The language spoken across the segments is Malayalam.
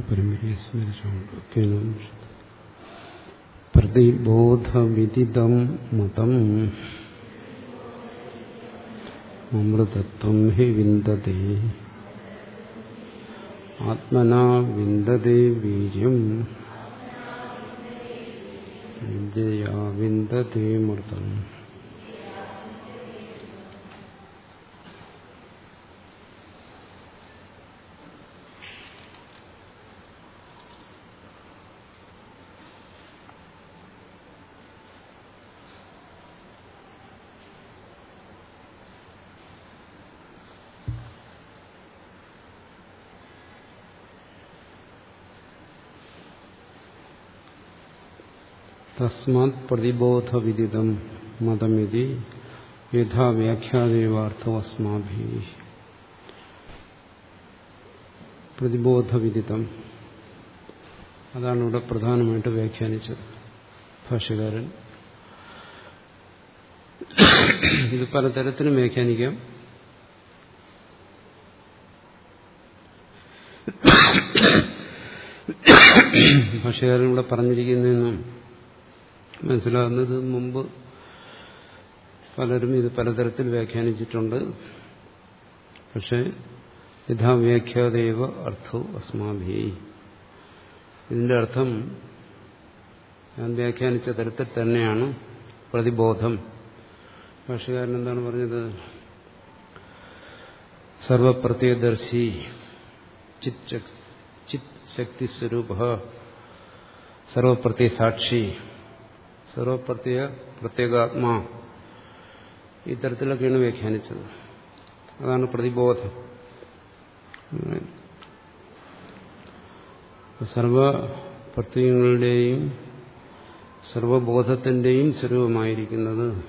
പരമ്പരയെ സ്മരിച്ചുകൊണ്ട് കേനം പ്രതിബോധവിദിതം മതം. അമൃതത്വം ഹി വിന്ദതേ. ആത്മനാ വിന്ദതേ വീര്യം. വിദ്യയാ വിന്ദതേ മൃതം. തസ്മാത് പ്രതിബോധവിദിതം മതമിതി യഥാ വ്യാഖ്യാദേവാർത്ഥമസ്മാഭി പ്രതിബോധവിദിതം അതാണ് ഇവിടെ പ്രധാനമായിട്ട് വ്യാഖ്യാനിച്ചത് ഭാഷകാരൻ ഇത് പലതരത്തിലും വ്യാഖ്യാനിക്കാം. ഭാഷകാരൻ ഇവിടെ പറഞ്ഞിരിക്കുന്നതെന്നും മനസ്സിലാകുന്നത് മുമ്പ് പലരും ഇത് പലതരത്തിൽ വ്യാഖ്യാനിച്ചിട്ടുണ്ട്. പക്ഷെ യഥാവ്യാഖ്യാദേവ അർത്ഥോ അസ്മാഭി ഇതിന്റെ അർത്ഥം ഞാൻ വ്യാഖ്യാനിച്ച തരത്തിൽ തന്നെയാണ് പ്രതിബോധം. ഭാഷകാരൻ എന്താണ് പറഞ്ഞത്? സർവപ്രത്യദർശി ചിത് ശക്തി സ്വരൂപ സർവപ്രത്യസാക്ഷി. സർവപ്രത്യ പ്രത്യേകാത്മാ. ഇത്തരത്തിലൊക്കെയാണ് വ്യാഖ്യാനിച്ചത്. അതാണ് പ്രതിബോധം. സർവ പ്രത്യയങ്ങളുടെയും സർവബോധത്തിന്റെയും സ്വരൂപമായിരിക്കുന്നത്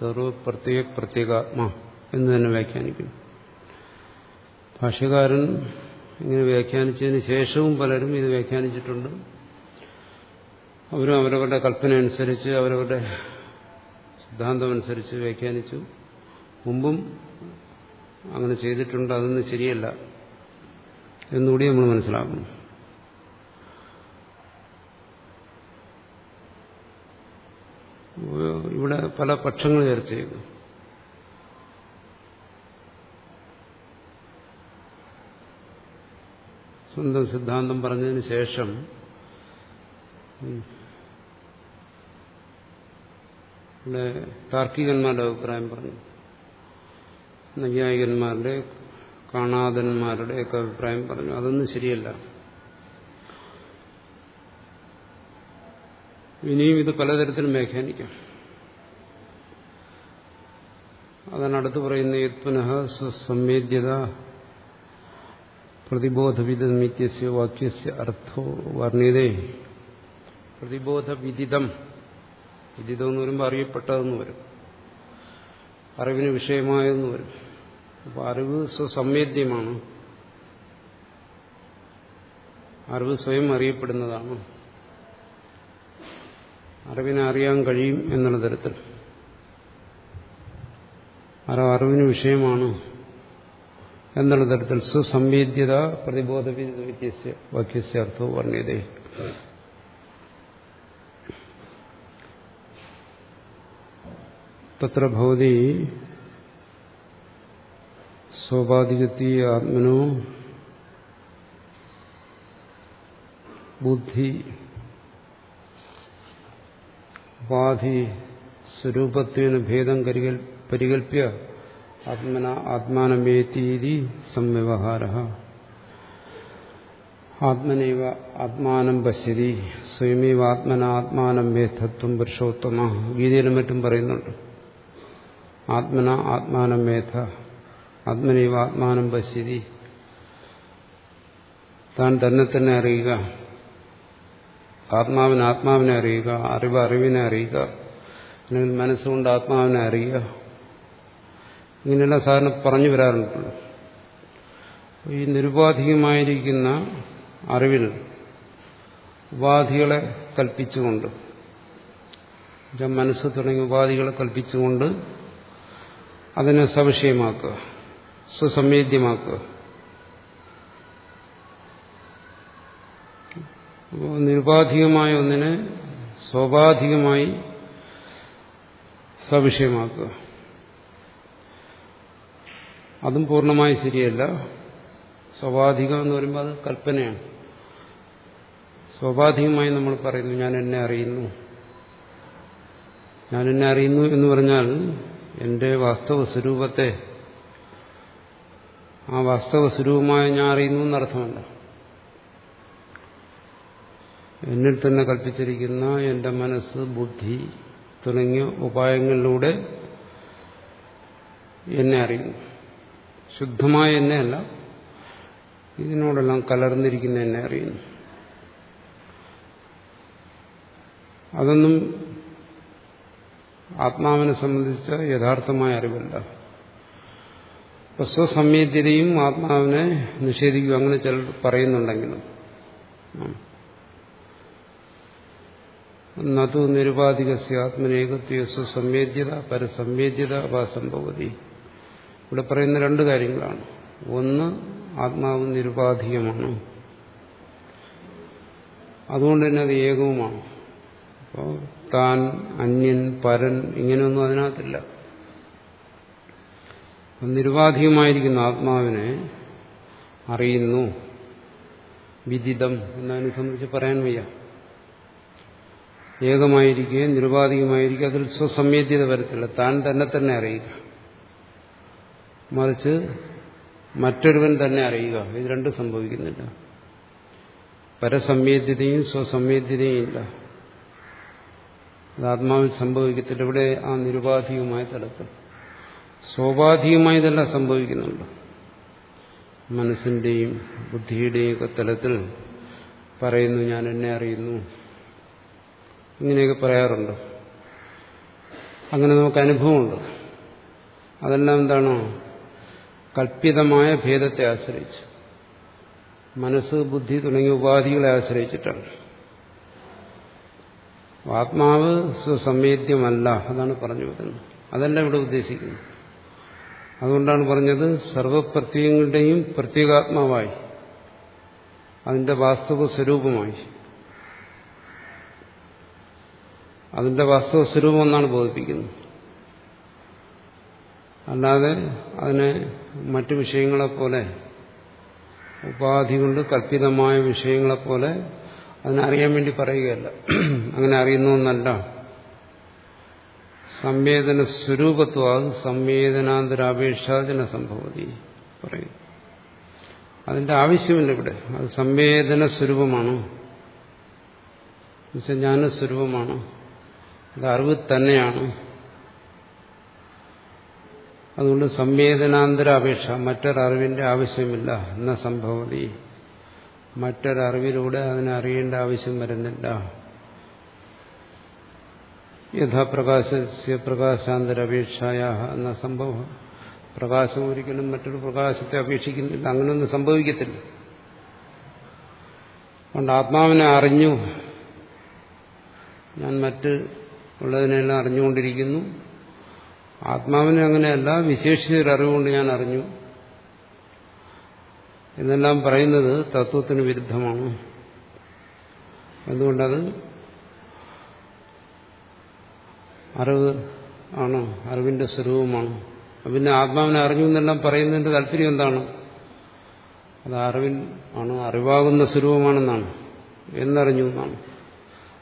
സർവപ്രത്യേക പ്രത്യേകാത്മ എന്ന് തന്നെ വ്യാഖ്യാനിക്കുന്നു. ഭാഷ്യകാരൻ ഇങ്ങനെ വ്യാഖ്യാനിച്ചതിന് ശേഷവും പലരും ഇത് വ്യാഖ്യാനിച്ചിട്ടുണ്ട്. അവരും അവരവരുടെ കൽപ്പന അനുസരിച്ച് അവരവരുടെ സിദ്ധാന്തമനുസരിച്ച് വ്യാഖ്യാനിച്ചു. മുമ്പും അങ്ങനെ ചെയ്തിട്ടുണ്ട്. അതൊന്നും ശരിയല്ല എന്നുകൂടി നമ്മൾ മനസ്സിലാക്കുന്നു. ഇവിടെ പല പക്ഷങ്ങൾ ചർച്ച ചെയ്തു സ്വന്തം സിദ്ധാന്തം പറഞ്ഞതിന് ശേഷം ഇവിടെ താർക്കികന്മാരുടെ അഭിപ്രായം പറഞ്ഞു. നൈയായികന്മാരുടെ കാണാതന്മാരുടെ ഒക്കെ അഭിപ്രായം പറഞ്ഞു. അതൊന്നും ശരിയല്ല. ഇനിയും ഇത് പലതരത്തിലും വ്യാഖ്യാനിക്കാം. അതാണ് അടുത്ത് പറയുന്ന യത്പുനഃ സ്വസംവേദ്യത പ്രതിബോധവിധമിത്യസ്യ വാക്യസ്യ അർത്ഥോ വർണിതേ പ്രതിബോധവിദിതം വിദിതം എന്ന് വരുമ്പോൾ അറിയപ്പെട്ടതെന്ന് വരും. അറിവിന് വിഷയമായെന്ന് വരും. അപ്പോൾ അറിവ് സ്വസംവേദ്യമാണ്. അറിവ് സ്വയം അറിയപ്പെടുന്നതാണ്. അറിവിനെ അറിയാൻ കഴിയും എന്നുള്ള തരത്തിൽ. അറിവിന് വിഷയമാണ് എന്നുള്ള തരത്തിൽ സുസംവേദ്യത പ്രതിബോധ വ്യത്യസ്യ വാക്യസ്യ അർത്ഥവും തത്ര ഭവതി സ്വാഭാവികത്തി ആത്മനോ ബുദ്ധി ഉപാധി സ്വരൂപത്വേന ഭേദം പരികൽപ്യ ആത്മന ആത്മാനമേതീതി സംവ്യവഹാര ആത്മനൈവ ആത്മാനം പശ്യതി സ്വയമേവ ആത്മന ആത്മാനം മേധത്വം പുരുഷോത്തമ ഗീതയിലും മറ്റും പറയുന്നുണ്ട്। ആത്മന ആത്മാനം മേധ ആത്മനൈവ ആത്മാനം പശ്യതി. താൻ തന്നെ തന്നെ അറിയുക. ആത്മാവിന് ആത്മാവിനെ അറിയുക അറിവ് അറിവിനെ അറിയുക അല്ലെങ്കിൽ മനസ്സുകൊണ്ട് ആത്മാവിനെ അറിയുക. ഇങ്ങനെയുള്ള സാധാരണ പറഞ്ഞു വരാറുണ്ടല്ലോ ഈ നിരുപാധികമായിരിക്കുന്ന അറിവിൽ ഉപാധികളെ കൽപ്പിച്ചുകൊണ്ട് മനസ്സ് തുടങ്ങിയ ഉപാധികളെ കൽപ്പിച്ചുകൊണ്ട് അതിനെ സവിഷയമാക്കുക സുസംവേദ്യമാക്കുക അപ്പോൾ നിരുപാധികമായ ഒന്നിനെ സ്വാഭാധികമായി സവിഷയമാക്കുക. അതും പൂർണമായി ശരിയല്ല. സ്വാഭാവികം എന്ന് പറയുമ്പോൾ അത് കൽപ്പനയാണ്. സ്വാഭാവികമായി നമ്മൾ പറയുന്നു ഞാൻ എന്നെ അറിയുന്നു. ഞാൻ എന്നെ അറിയുന്നു എന്ന് പറഞ്ഞാൽ എന്റെ വാസ്തവ സ്വരൂപത്തെ ആ വാസ്തവ സ്വരൂപമായ ഞാൻ അറിയുന്നു എന്നർത്ഥമല്ല. എന്നിൽ തന്നെ കൽപ്പിച്ചിരിക്കുന്ന എന്റെ മനസ്സ് ബുദ്ധി തുടങ്ങിയ ഉപായങ്ങളിലൂടെ എന്നെ അറിയുന്നു. ശുദ്ധമായ എന്നെയല്ല ഇതിനോടെല്ലാം കലർന്നിരിക്കുന്ന എന്നെ അറിയുന്നു. അതൊന്നും ആത്മാവിനെ സംബന്ധിച്ച യഥാർത്ഥമായ അറിവല്ല ഇപ്പൊ സ്വസംവേദ്യതയും ആത്മാവിനെ നിഷേധിക്കും അങ്ങനെ ചിലർ പറയുന്നുണ്ടെങ്കിലും. നതു നിരുപാധികസ്യ ആത്മനേകത്വ സ്വസംവേദ്യത പരസംവേദ്യത അപാസംഭവതി ഇവിടെ പറയുന്ന രണ്ട് കാര്യങ്ങളാണ്. ഒന്ന് ആത്മാവ് നിരുപാധികമാണ്. അതുകൊണ്ട് തന്നെ അത് ഏകവുമാണ്. അപ്പോൾ താൻ അന്യൻ പരൻ ഇങ്ങനെയൊന്നും അതിനകത്തില്ല. നിരുപാധികമായിരിക്കുന്ന ആത്മാവിനെ അറിയുന്നു. വിദിതം എന്നതിനെ സംബന്ധിച്ച് പറയാൻ വയ്യ. ഏകമായിരിക്കുകയും നിരുപാധികമായിരിക്കുക അതിൽ സ്വസംവേദ്യത വരത്തില്ല. താൻ തന്നെ തന്നെ അറിയുക. മറിച്ച് മറ്റൊരുവൻ തന്നെ അറിയുക. ഇത് രണ്ടും സംഭവിക്കുന്നില്ല. പരസംവേദ്യതയും സ്വസംവേദ്യതയും ഇല്ല. അത് ആത്മാവിൽ സംഭവിക്കത്തില്ല. ഇവിടെ ആ നിരുപാധികമായ തലത്തിൽ സ്വാഭാവികമായി ഇതെല്ലാം സംഭവിക്കുന്നുണ്ട് മനസ്സിന്റെയും ബുദ്ധിയുടെയും ഒക്കെ തലത്തിൽ പറയുന്നു ഞാൻ എന്നെ അറിയുന്നു. ഇങ്ങനെയൊക്കെ പറയാറുണ്ട്. അങ്ങനെ നമുക്ക് അനുഭവമുണ്ട്. അതെല്ലാം എന്താണോ? കൽപ്പിതമായ ഭേദത്തെ ആശ്രയിച്ച്. മനസ്സ് ബുദ്ധി തുടങ്ങിയ ഉപാധികളെ ആശ്രയിച്ചിട്ടാണ്. ആത്മാവ് സ്വസംവേദ്യമല്ല അതാണ് പറഞ്ഞു വരുന്നത്. അതല്ല ഇവിടെ ഉദ്ദേശിക്കുന്നത്. അതുകൊണ്ടാണ് പറഞ്ഞത് സർവപ്രത്യങ്ങളുടെയും പ്രത്യേകാത്മാവായി. അതിന്റെ വാസ്തവ സ്വരൂപമായി അതിന്റെ വാസ്തവ സ്വരൂപം എന്നാണ് ബോധിപ്പിക്കുന്നത്. അല്ലാതെ അതിനെ മറ്റു വിഷയങ്ങളെപ്പോലെ ഉപാധി കൊണ്ട് കല്പിതമായ വിഷയങ്ങളെപ്പോലെ അതിനറിയാൻ വേണ്ടി പറയുകയല്ല. അങ്ങനെ അറിയുന്നൊന്നല്ല. സംവേദന സ്വരൂപത്വം സംവേദനാന്തരാപേക്ഷാജന സംഭവതി പറയും. അതിന്റെ ആവശ്യമില്ല ഇവിടെ. അത് സംവേദന സ്വരൂപമാണ്. എന്നുവെച്ചാൽ ജ്ഞാനസ്വരൂപമാണ്. അത് അറിവ് തന്നെയാണ്. അതുകൊണ്ട് സംവേദനാന്തര അപേക്ഷ മറ്റൊരറിവിന്റെ ആവശ്യമില്ല. എന്ന സംഭവതി. മറ്റൊരറിവിലൂടെ അതിനെ അറിയേണ്ട ആവശ്യം വരുന്നില്ല. യഥാപ്രകാശസ്യ പ്രകാശാന്തരപേക്ഷായ എന്ന സംഭവം. പ്രകാശം ഒരിക്കലും മറ്റൊരു പ്രകാശത്തെ അപേക്ഷിക്കുന്നില്ല. അങ്ങനെയൊന്നും സംഭവിക്കത്തില്ല. അതുകൊണ്ട് ആത്മാവിനെ അറിഞ്ഞു. ഞാൻ മറ്റ് ഉള്ളതിനെല്ലാം അറിഞ്ഞുകൊണ്ടിരിക്കുന്നു. ആത്മാവിനെ അങ്ങനെയല്ല വിശേഷിച്ചൊരറിവുകൊണ്ട് ഞാൻ അറിഞ്ഞു. എന്നെല്ലാം പറയുന്നത് തത്വത്തിന് വിരുദ്ധമാണ്. എന്തുകൊണ്ടത്? അറിവ് ആണ് അറിവിന്റെ സ്വരൂപമാണ്. പിന്നെ ആത്മാവിനെ അറിഞ്ഞു എന്നെല്ലാം പറയുന്നതിന്റെ താല്പര്യം എന്താണ്? അത് അറിവിൻ ആണ് അറിവാകുന്ന സ്വരൂപമാണെന്നാണ്. എന്നറിഞ്ഞു എന്നാണ്.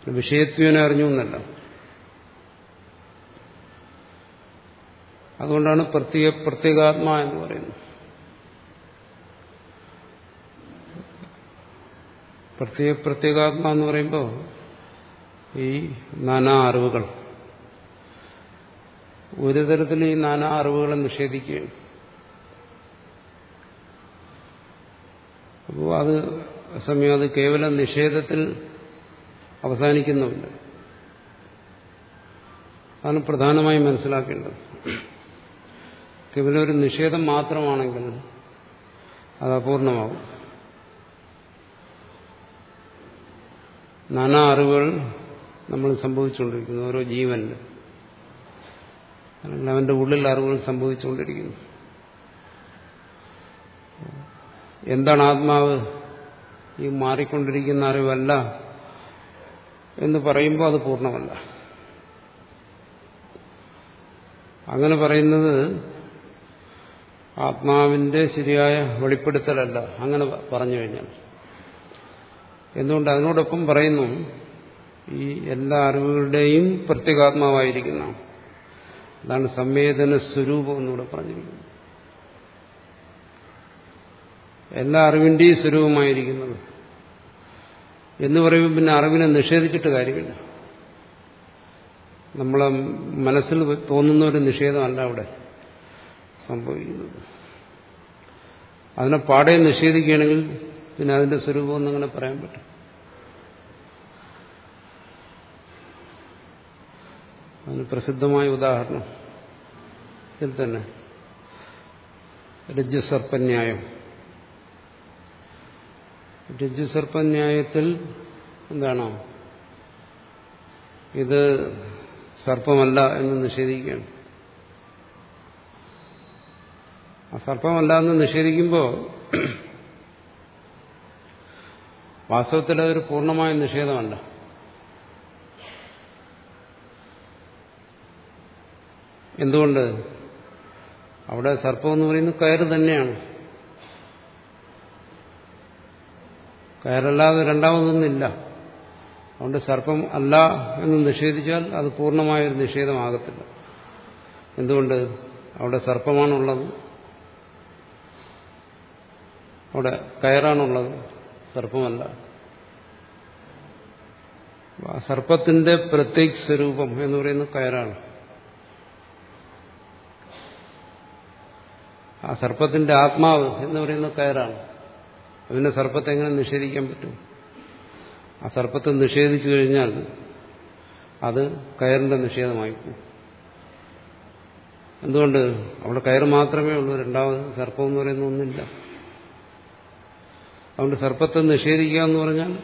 വിഷയത്വനെ അറിഞ്ഞു എന്നല്ല. അതുകൊണ്ടാണ് പ്രത്യേക പ്രത്യേകാത്മാ എന്ന് പറയുന്നത്. പ്രത്യേക പ്രത്യേകാത്മാ എന്ന് പറയുമ്പോൾ ഈ നാനാ അറിവുകൾ. ഒരു തരത്തിൽ ഈ നാനാ അറിവുകളെ നിഷേധിക്കുകയാണ് അപ്പോൾ അത് സമയം അത് കേവലം നിഷേധത്തിൽ അവസാനിക്കുന്നുണ്ട് അതാണ് പ്രധാനമായും മനസ്സിലാക്കേണ്ടത്. കേവലം ഒരു നിഷേധം മാത്രമാണെങ്കിൽ അത് അപൂർണമാകും. നാനാ അറിവുകൾ നമ്മൾ സംഭവിച്ചുകൊണ്ടിരിക്കുന്നു ഓരോ ജീവനിൽ അല്ലെങ്കിൽ അവന്റെ ഉള്ളിൽ അറിവുകൾ സംഭവിച്ചുകൊണ്ടിരിക്കുന്നു. എന്താണ് ആത്മാവ്? ഈ മാറിക്കൊണ്ടിരിക്കുന്ന അറിവല്ല എന്ന് പറയുമ്പോൾ അത് പൂർണമല്ല. അങ്ങനെ പറയുന്നത് ആത്മാവിന്റെ ശരിയായ വെളിപ്പെടുത്തലല്ല. അങ്ങനെ പറഞ്ഞു കഴിഞ്ഞാൽ എന്തുകൊണ്ട് അതിനോടൊപ്പം പറയുന്നു ഈ എല്ലാ അറിവുകളുടെയും പ്രത്യേകാത്മാവായിരിക്കുന്ന അതാണ് സംവേദന സ്വരൂപം എന്നിവിടെ പറഞ്ഞിരിക്കുന്നത് എല്ലാ അറിവിന്റെയും സ്വരൂപമായിരിക്കുന്നത്. എന്ന് പറയുമ്പോൾ പിന്നെ അറിവിനെ നിഷേധിച്ചിട്ട് കാര്യമില്ല. നമ്മളെ മനസ്സിൽ തോന്നുന്ന ഒരു നിഷേധമല്ല അവിടെ സംഭവിക്കുന്നത്. അതിനെ പാടെ നിഷേധിക്കുകയാണെങ്കിൽ പിന്നെ അതിന്റെ സ്വരൂപം എന്നങ്ങനെ പറയാൻ പറ്റും. അതിന് പ്രസിദ്ധമായ ഉദാഹരണം. ഇതിൽ തന്നെ. രജ്ജുസർപ്പന്യായം. രജ്ജുസർപ്പന്യായത്തിൽ എന്താണോ? ഇത് സർപ്പമല്ല എന്ന് നിഷേധിക്കുകയാണ്. ആ സർപ്പമല്ല എന്ന് നിഷേധിക്കുമ്പോൾ വാസ്തവത്തിൽ അതൊരു പൂർണമായ നിഷേധമല്ല. എന്തുകൊണ്ട്? അവിടെ സർപ്പം എന്ന് പറയുന്നത് കയറ് തന്നെയാണ്. കയറല്ലാതെ രണ്ടാമതൊന്നില്ല അതുകൊണ്ട് സർപ്പം അല്ല എന്ന് നിഷേധിച്ചാൽ അത് പൂർണമായൊരു നിഷേധമാകത്തില്ല. എന്തുകൊണ്ട്? അവിടെ സർപ്പമാണുള്ളത്. അവിടെ കയറാണുള്ളത്. സർപ്പമല്ല. സർപ്പത്തിന്റെ പ്രത്യേക സ്വരൂപം എന്ന് പറയുന്ന കയറാണ്. ആ സർപ്പത്തിന്റെ ആത്മാവ് എന്ന് പറയുന്ന കയറാണ്. അതിനെ സർപ്പത്തെ എങ്ങനെ നിഷേധിക്കാൻ പറ്റും? ആ സർപ്പത്തെ നിഷേധിച്ചു കഴിഞ്ഞാൽ അത് കയറിന്റെ നിഷേധമായി പോകും. എന്തുകൊണ്ട്? അവിടെ കയറ് മാത്രമേ ഉള്ളൂ. രണ്ടാമത് സർപ്പം എന്ന് പറയുന്ന ഒന്നില്ല. അതുകൊണ്ട് സർപ്പത്തെ നിഷേധിക്കുക എന്ന് പറഞ്ഞാൽ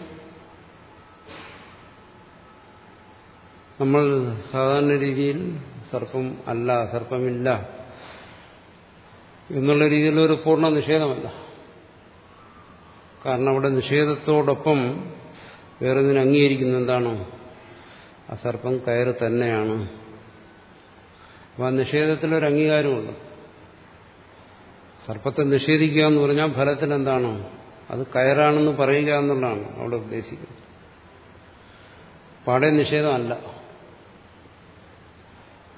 നമ്മൾ സാധാരണ രീതിയിൽ സർപ്പം അല്ല സർപ്പമില്ല എന്നുള്ള രീതിയിലൊരു പൂർണ നിഷേധമല്ല. കാരണം അവിടെ നിഷേധത്തോടൊപ്പം വേറെ ഇതിനെ അംഗീകരിക്കുന്ന എന്താണോ? ആ സർപ്പം കയറ് തന്നെയാണ്. അപ്പം ആ നിഷേധത്തിലൊരു അംഗീകാരമുണ്ട്. സർപ്പത്തെ നിഷേധിക്കുക എന്ന് പറഞ്ഞാൽ ഫലത്തിൽ എന്താണോ അത് കയറാണെന്ന് പറയുക എന്നുള്ളതാണ് അവിടെ ഉദ്ദേശിക്കുന്നത്. പാടെ നിഷേധമല്ല.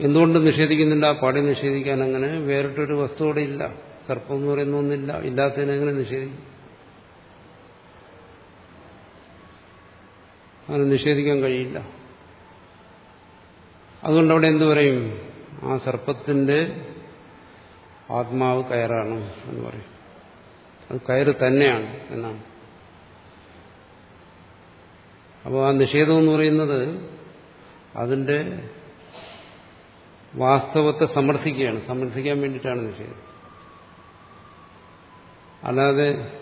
എന്തുകൊണ്ട് നിഷേധിക്കുന്നില്ല പാടെ നിഷേധിക്കാൻ? അങ്ങനെ വേറിട്ടൊരു വസ്തു അവിടെ ഇല്ല. സർപ്പം എന്ന് പറയുന്ന ഒന്നില്ല. ഇല്ലാത്തതിനെങ്ങനെ നിഷേധിക്കും? അങ്ങനെ നിഷേധിക്കാൻ കഴിയില്ല. അതുകൊണ്ട് അവിടെ എന്തു പറയും? ആ സർപ്പത്തിന്റെ ആത്മാവ് കയറാണ് എന്ന് പറയും. അത് കയറ് തന്നെയാണ് എന്നാണ്. അപ്പോൾ ആ നിഷേധം എന്ന് പറയുന്നത് അതിന്റെ വാസ്തവത്തെ സമർത്ഥിക്കുകയാണ്. സമർത്ഥിക്കാൻ വേണ്ടിയിട്ടാണ് നിഷേധം. അല്ലാതെ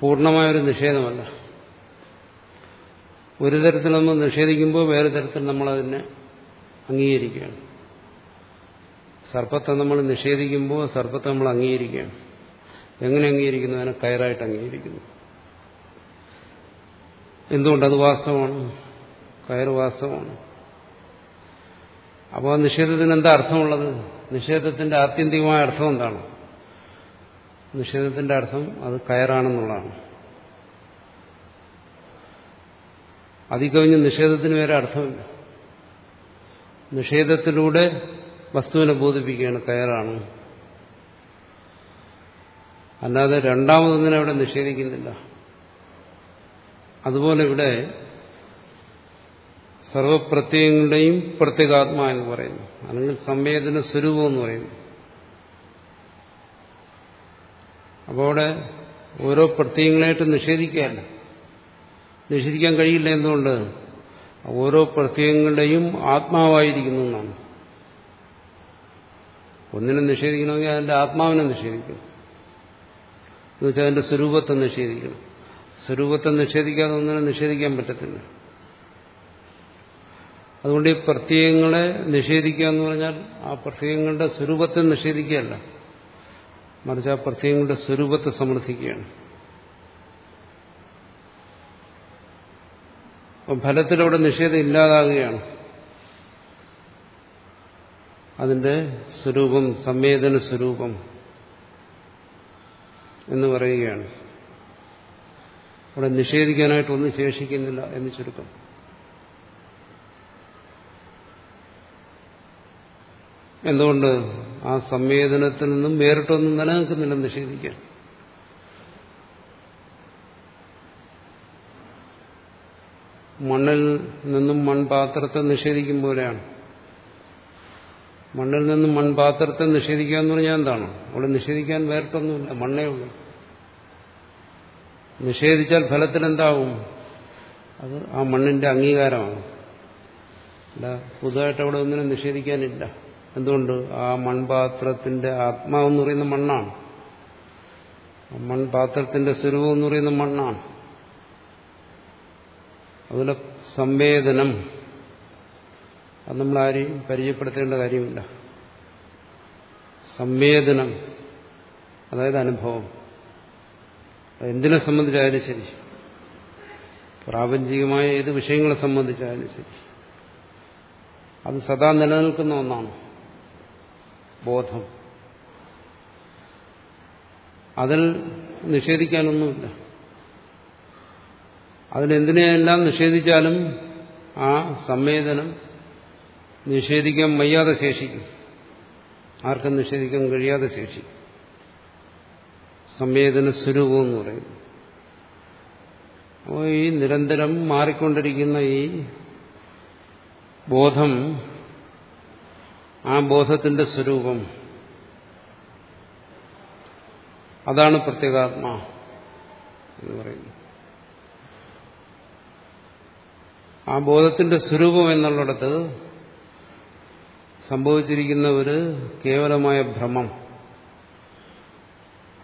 പൂർണമായൊരു നിഷേധമല്ല. ഒരു തരത്തിൽ നമ്മൾ നിഷേധിക്കുമ്പോൾ വേറെ തരത്തിൽ നമ്മളതിനെ അംഗീകരിക്കുകയാണ്. സർപ്പത്തെ നമ്മൾ നിഷേധിക്കുമ്പോൾ സർപ്പത്തെ നമ്മൾ അംഗീകരിക്കുകയാണ്. എങ്ങനെ അംഗീകരിക്കുന്നു? അതിനെ കയറായിട്ട് അംഗീകരിക്കുന്നു. എന്തുകൊണ്ട്? അത് വാസ്തവമാണ്. കയറ് വാസ്തവമാണ്. അപ്പോൾ ആ നിഷേധത്തിന് എന്താ അർത്ഥമുള്ളത്? നിഷേധത്തിന്റെ ആത്യന്തികമായ അർത്ഥം എന്താണ്? നിഷേധത്തിന്റെ അർത്ഥം അത് കയറാണെന്നുള്ളതാണ്. അതികവിഞ്ഞ് നിഷേധത്തിന് വേറെ അർത്ഥമില്ല. നിഷേധത്തിലൂടെ വസ്തുവിനെ ബോധിപ്പിക്കുകയാണ് കയറാണ്. അല്ലാതെ രണ്ടാമതൊന്നിനെ അവിടെ നിഷേധിക്കുന്നില്ല. അതുപോലെ ഇവിടെ സർവപ്രത്യയങ്ങളുടെയും പ്രത്യേകാത്മ എന്ന് പറയുന്നു. അല്ലെങ്കിൽ സംവേദന സ്വരൂപം എന്ന് പറയുന്നു. അപ്പോൾ അവിടെ ഓരോ പ്രത്യയങ്ങളായിട്ട് നിഷേധിക്കുകയല്ല. നിഷേധിക്കാൻ കഴിയില്ല എന്തുകൊണ്ട്? ഓരോ പ്രത്യയങ്ങളുടെയും ആത്മാവായിരിക്കുന്നു എന്നാണ്. ഒന്നിനെ നിഷേധിക്കണമെങ്കിൽ അതിന്റെ ആത്മാവിനെ നിഷേധിക്കണം എന്നുവെച്ചാൽ അതിന്റെ സ്വരൂപത്തെ നിഷേധിക്കണം. സ്വരൂപത്തെ നിഷേധിക്കാതെ ഒന്നിനെ നിഷേധിക്കാൻ പറ്റത്തില്ല. അതുകൊണ്ട് ഈ പ്രത്യയങ്ങളെ നിഷേധിക്കുക എന്ന് പറഞ്ഞാൽ ആ പ്രത്യയങ്ങളുടെ സ്വരൂപത്തെ നിഷേധിക്കുകയല്ല. മറിച്ച് ആ പ്രത്യയങ്ങളുടെ സ്വരൂപത്തെ സമർത്ഥിക്കുകയാണ്. അപ്പം ഫലത്തിലവിടെ നിഷേധം ഇല്ലാതാകുകയാണ്. അതിന്റെ സ്വരൂപം സംവേദന സ്വരൂപം എന്ന് പറയുകയാണ്. അവിടെ നിഷേധിക്കാനായിട്ടൊന്നും ശേഷിക്കുന്നില്ല എന്ന് ചുരുക്കം. എന്തുകൊണ്ട് ആ സംവേദനത്തിൽ നിന്നും വേറിട്ടൊന്നും നിലനിൽക്കുന്നില്ല നിഷേധിക്കാൻ? മണ്ണിൽ നിന്നും മൺപാത്രത്തെ നിഷേധിക്കും പോലെയാണ്. മണ്ണിൽ നിന്നും മൺപാത്രത്തെ നിഷേധിക്കുക എന്ന് പറഞ്ഞാൽ എന്താണ്? അവിടെ നിഷേധിക്കാൻ വേറിട്ടൊന്നുമില്ല മണ്ണേ ഉള്ളൂ. നിഷേധിച്ചാൽ ഫലത്തിൽ എന്താവും? അത് ആ മണ്ണിന്റെ അംഗീകാരമാണ്. അല്ല പുതുതായിട്ട് അവിടെ ഒന്നിനും നിഷേധിക്കാനില്ല. എന്തുകൊണ്ട്? ആ മൺപാത്രത്തിന്റെ ആത്മാവെന്ന് പറയുന്ന മണ്ണാണ്. മൺപാത്രത്തിന്റെ സ്വരൂപം എന്ന് പറയുന്ന മണ്ണാണ്. അതുപോലെ സംവേദനം. അത് നമ്മൾ ആരെയും പരിചയപ്പെടുത്തേണ്ട കാര്യമില്ല. സംവേദനം അതായത് അനുഭവം. എന്തിനെ സംബന്ധിച്ചായാലും ശരി. പ്രാപഞ്ചികമായ ഏത് വിഷയങ്ങളെ സംബന്ധിച്ചായാലും ശരി. അത് സദാ നിലനിൽക്കുന്ന ഒന്നാണ്. ബോധം. അതിൽ നിഷേധിക്കാനൊന്നുമില്ല. അതിലെന്തിനെയെല്ലാം നിഷേധിച്ചാലും ആ സംവേദനം നിഷേധിക്കാൻ വയ്യാതെ ശേഷിക്കും. ആർക്കും നിഷേധിക്കാൻ കഴിയാതെ ശേഷിക്കും. സംവേദന സ്വരൂപം എന്ന് പറയുന്നു. അപ്പോൾ ഈ നിരന്തരം മാറിക്കൊണ്ടിരിക്കുന്ന ഈ ബോധം ആ ബോധത്തിന്റെ സ്വരൂപം അതാണ് പ്രത്യേകാത്മാ എന്ന് പറയുന്നത് ആ ബോധത്തിന്റെ സ്വരൂപം എന്നുള്ളിടത്ത് സംഭവിച്ചിരിക്കുന്ന ഒരു കേവലമായ ഭ്രമം.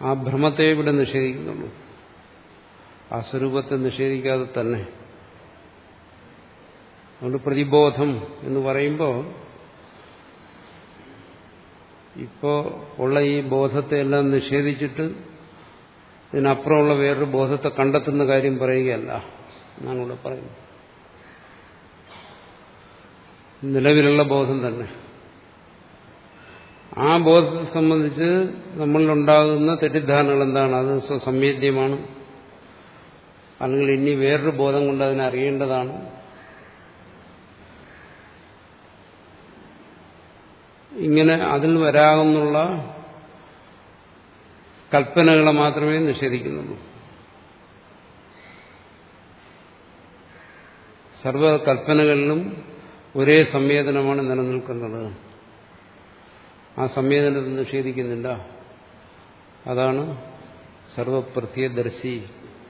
ആ ഭ്രമത്തെ ഇവിടെ നിഷേധിക്കുന്നുള്ളൂ. ആ സ്വരൂപത്തെ നിഷേധിക്കാതെ തന്നെ. അതുകൊണ്ട് പ്രതിബോധം എന്ന് പറയുമ്പോൾ ഇപ്പോൾ ഉള്ള ഈ ബോധത്തെ എല്ലാം നിഷേധിച്ചിട്ട് ഇതിനപ്പുറമുള്ള വേറൊരു ബോധത്തെ കണ്ടെത്തുന്ന കാര്യം പറയുകയല്ല എന്നാണ് ഇവിടെ പറയുന്നത്. നിലവിലുള്ള ബോധം തന്നെ. ആ ബോധത്തെ സംബന്ധിച്ച് നമ്മളിലുണ്ടാകുന്ന തെറ്റിദ്ധാരണകൾ എന്താണ്? അത് സ്വസംവേദ്യമാണ് അല്ലെങ്കിൽ ഇനി വേറൊരു ബോധം കൊണ്ട് അതിനെ അറിയേണ്ടതാണ്. ഇങ്ങനെ അതിൽ വരാകുന്നുള്ള കൽപ്പനകളെ മാത്രമേ നിഷേധിക്കുന്നുള്ളൂ. സർവ കൽപ്പനകളിലും ഒരേ സംവേദനമാണ് നിലനിൽക്കുന്നത്. ആ സംവേദനത്തെ നിഷേധിക്കുന്നില്ല അതാണ് സർവപ്രത്യദർശി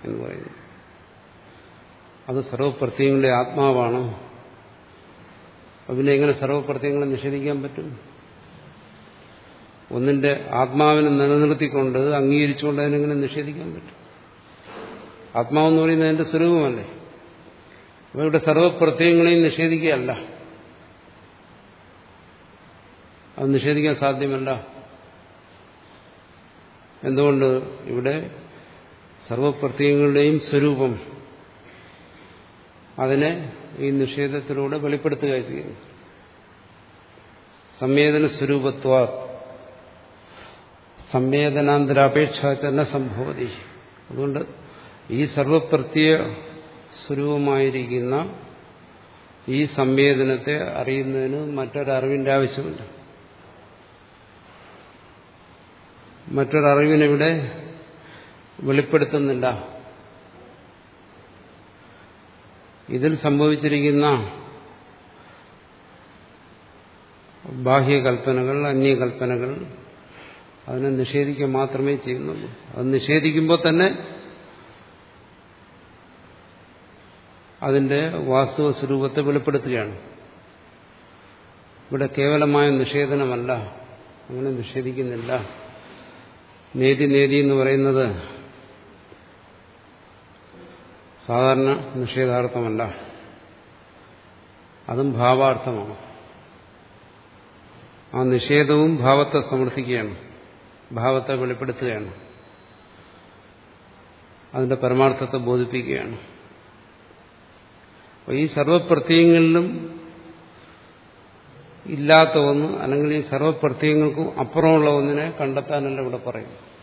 എന്ന് പറയുന്നത്. അത് സർവപ്രത്യങ്ങളുടെ ആത്മാവാണ്. അതിനെ എങ്ങനെ സർവപ്രത്യങ്ങളെ നിഷേധിക്കാൻ പറ്റും? ഒന്നിന്റെ ആത്മാവിനെ നിലനിർത്തിക്കൊണ്ട് അംഗീകരിച്ചുകൊണ്ട് അതിനെങ്ങനെ നിഷേധിക്കാൻ പറ്റും? ആത്മാവെന്ന് പറയുന്നത് അതിന്റെ സ്വരൂപമല്ലേ? അപ്പോൾ ഇവിടെ സർവപ്രത്യങ്ങളെയും നിഷേധിക്കുകയല്ല. അത് നിഷേധിക്കാൻ സാധ്യമല്ല. എന്തുകൊണ്ട്? ഇവിടെ സർവപ്രത്യങ്ങളുടെയും സ്വരൂപം അതിനെ ഈ നിഷേധത്തിലൂടെ വെളിപ്പെടുത്തുക ചെയ്യുന്നു സംവേദന സ്വരൂപത്വ സംവേദനാന്തരാപേക്ഷ തന്നെ സംഭവതി. അതുകൊണ്ട് ഈ സർവപ്രത്യ സ്വരൂപമായിരിക്കുന്ന ഈ സംവേദനത്തെ അറിയുന്നതിന് മറ്റൊരറിവിന്റെ ആവശ്യമില്ല. മറ്റൊരറിവിനിവിടെ വെളിപ്പെടുത്തുന്നില്ല ഇതിൽ സംഭവിച്ചിരിക്കുന്ന ബാഹ്യകൽപ്പനകൾ അന്യകൽപ്പനകൾ അതിനെ നിഷേധിക്കുക മാത്രമേ ചെയ്യുന്നുള്ളൂ. അത് നിഷേധിക്കുമ്പോൾ തന്നെ അതിന്റെ വാസ്തവ സ്വരൂപത്തെ വെളിപ്പെടുത്തുകയാണ്. ഇവിടെ കേവലമായ നിഷേധനമല്ല. അങ്ങനെ നിഷേധിക്കുന്നില്ല. നേതി നേതി എന്ന് പറയുന്നത് സാധാരണ നിഷേധാർത്ഥമല്ല. അതും ഭാവാർത്ഥമാണ്. ആ നിഷേധവും ഭാവത്തെ സമർത്ഥിക്കുകയാണ്. ഭാവത്തെ വെളിപ്പെടുത്തുകയാണ്. അതിന്റെ പരമാർത്ഥത്തെ ബോധിപ്പിക്കുകയാണ്. ഈ സർവപ്രത്യയങ്ങളിലും ഇല്ലാത്ത ഒന്ന് അല്ലെങ്കിൽ ഈ സർവപ്രത്യങ്ങൾക്കും അപ്പുറമുള്ള ഒന്നിനെ കണ്ടെത്താനല്ല ഇവിടെ പറയും.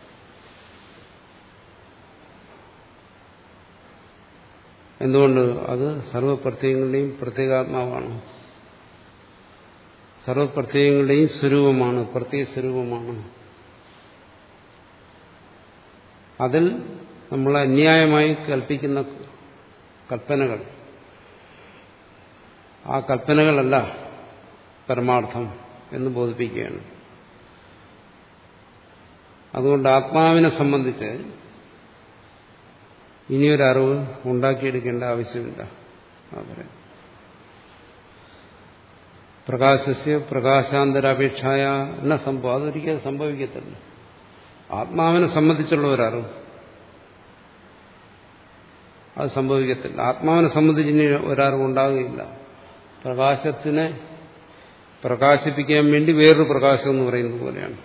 എന്തുകൊണ്ട്? അത് സർവപ്രത്യങ്ങളുടെയും പ്രത്യേകാത്മാവാണ്. സർവപ്രത്യങ്ങളുടെയും സ്വരൂപമാണ് പ്രത്യേക സ്വരൂപമാണ്. അതിൽ നമ്മൾ അന്യായമായി കൽപ്പിക്കുന്ന കൽപ്പനകൾ. ആ കൽപ്പനകളല്ല പരമാർത്ഥം എന്ന് ബോധിപ്പിക്കുകയാണ്. അതുകൊണ്ട് ആത്മാവിനെ സംബന്ധിച്ച് ഇനിയൊരു അറിവ് ഉണ്ടാക്കിയെടുക്കേണ്ട ആവശ്യമില്ല. പറയാം പ്രകാശസ്യ പ്രകാശാന്തരാപേക്ഷായ എന്ന സംഭവം അതൊരിക്കലും സംഭവിക്കത്തില്ല. ആത്മാവിനെ സംബന്ധിച്ചുള്ള ഒരറിവ് അത് സംഭവിക്കത്തില്ല. ആത്മാവിനെ സംബന്ധിച്ച് ഇനി ഒരറിവ് ഉണ്ടാകുകയില്ല. പ്രകാശത്തിനെ പ്രകാശിപ്പിക്കാൻ വേണ്ടി വേറൊരു പ്രകാശം എന്ന് പറയുന്നത് പോലെയാണ്.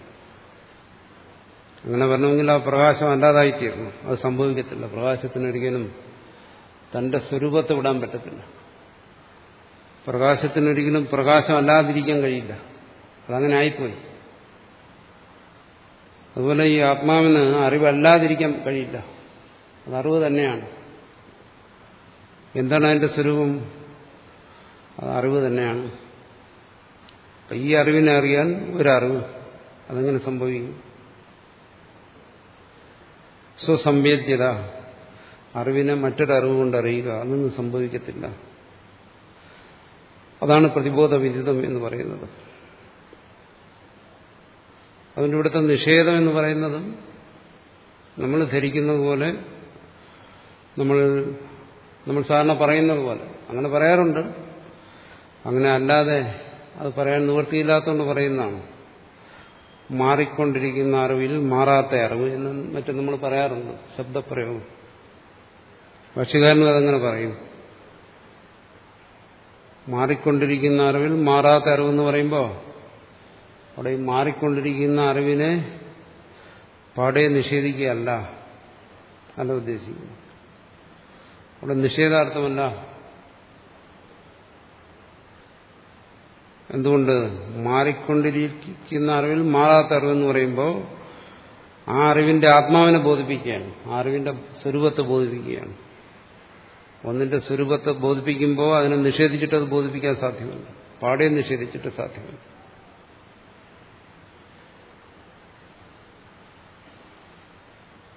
അങ്ങനെ പറഞ്ഞെങ്കിൽ ആ പ്രകാശം അല്ലാതായിത്തീരുന്നു അത് സംഭവിക്കത്തില്ല. പ്രകാശത്തിനൊരിക്കലും തന്റെ സ്വരൂപത്തെ വിടാൻ പറ്റത്തില്ല. പ്രകാശത്തിനൊരിക്കലും പ്രകാശം അല്ലാതിരിക്കാൻ കഴിയില്ല. അതങ്ങനെ ആയിപ്പോയി. അതുപോലെ ഈ ആത്മാവിന് അറിവല്ലാതിരിക്കാൻ കഴിയില്ല. അത് അറിവ് തന്നെയാണ്. എന്താണ് അതിന്റെ സ്വരൂപം? അത് അറിവ് തന്നെയാണ്. ഈ അറിവിനെ അറിയാൻ ഒരറിവ്. അതെങ്ങനെ സംഭവിക്കും? സ്വസംവേദ്യത. അറിവിനെ മറ്റൊരറിവ് കൊണ്ട് അറിയുക. അതൊന്നും സംഭവിക്കത്തില്ല. അതാണ് പ്രതിബോധ വിദിതം എന്ന് പറയുന്നത്. അതുകൊണ്ട് ഇവിടുത്തെ നിഷേധം എന്ന് പറയുന്നതും നമ്മൾ ധരിക്കുന്നത് പോലെ നമ്മൾ നമ്മൾ സാധാരണ പറയുന്നത് പോലെ. അങ്ങനെ പറയാറുണ്ട്. അങ്ങനെ അല്ലാതെ അത് പറയാൻ നിവൃത്തിയില്ലാത്തതുകൊണ്ട് പറയുന്നതാണ്. മാറിക്കൊണ്ടിരിക്കുന്ന അറിവിൽ മാറാത്ത അറിവ് എന്ന് മറ്റും നമ്മൾ പറയാറുണ്ട്. ശബ്ദപ്രയോഗം. ഭക്ഷ്യകാരനും അതങ്ങനെ പറയും. മാറിക്കൊണ്ടിരിക്കുന്ന അറിവിൽ മാറാത്ത അറിവെന്ന് പറയുമ്പോൾ അവിടെ ഈ മാറിക്കൊണ്ടിരിക്കുന്ന അറിവിനെ പാടെ നിഷേധിക്കുകയല്ല. അല്ല ഉദ്ദേശിക്കുന്നു അവിടെ നിഷേധാർത്ഥമല്ല. എന്തുകൊണ്ട് മാറിക്കൊണ്ടിരിക്കുന്ന അറിവിൽ മാറാത്ത അറിവെന്ന് പറയുമ്പോൾ ആ അറിവിന്റെ ആത്മാവിനെ ബോധിപ്പിക്കുകയാണ്. ആ അറിവിന്റെ സ്വരൂപത്തെ ബോധിപ്പിക്കുകയാണ്. ഒന്നിന്റെ സ്വരൂപത്തെ ബോധിപ്പിക്കുമ്പോൾ അതിനെ നിഷേധിച്ചിട്ട് അത് ബോധിപ്പിക്കാൻ സാധ്യമല്ല. പാടെ നിഷേധിച്ചിട്ട് സാധ്യമല്ല.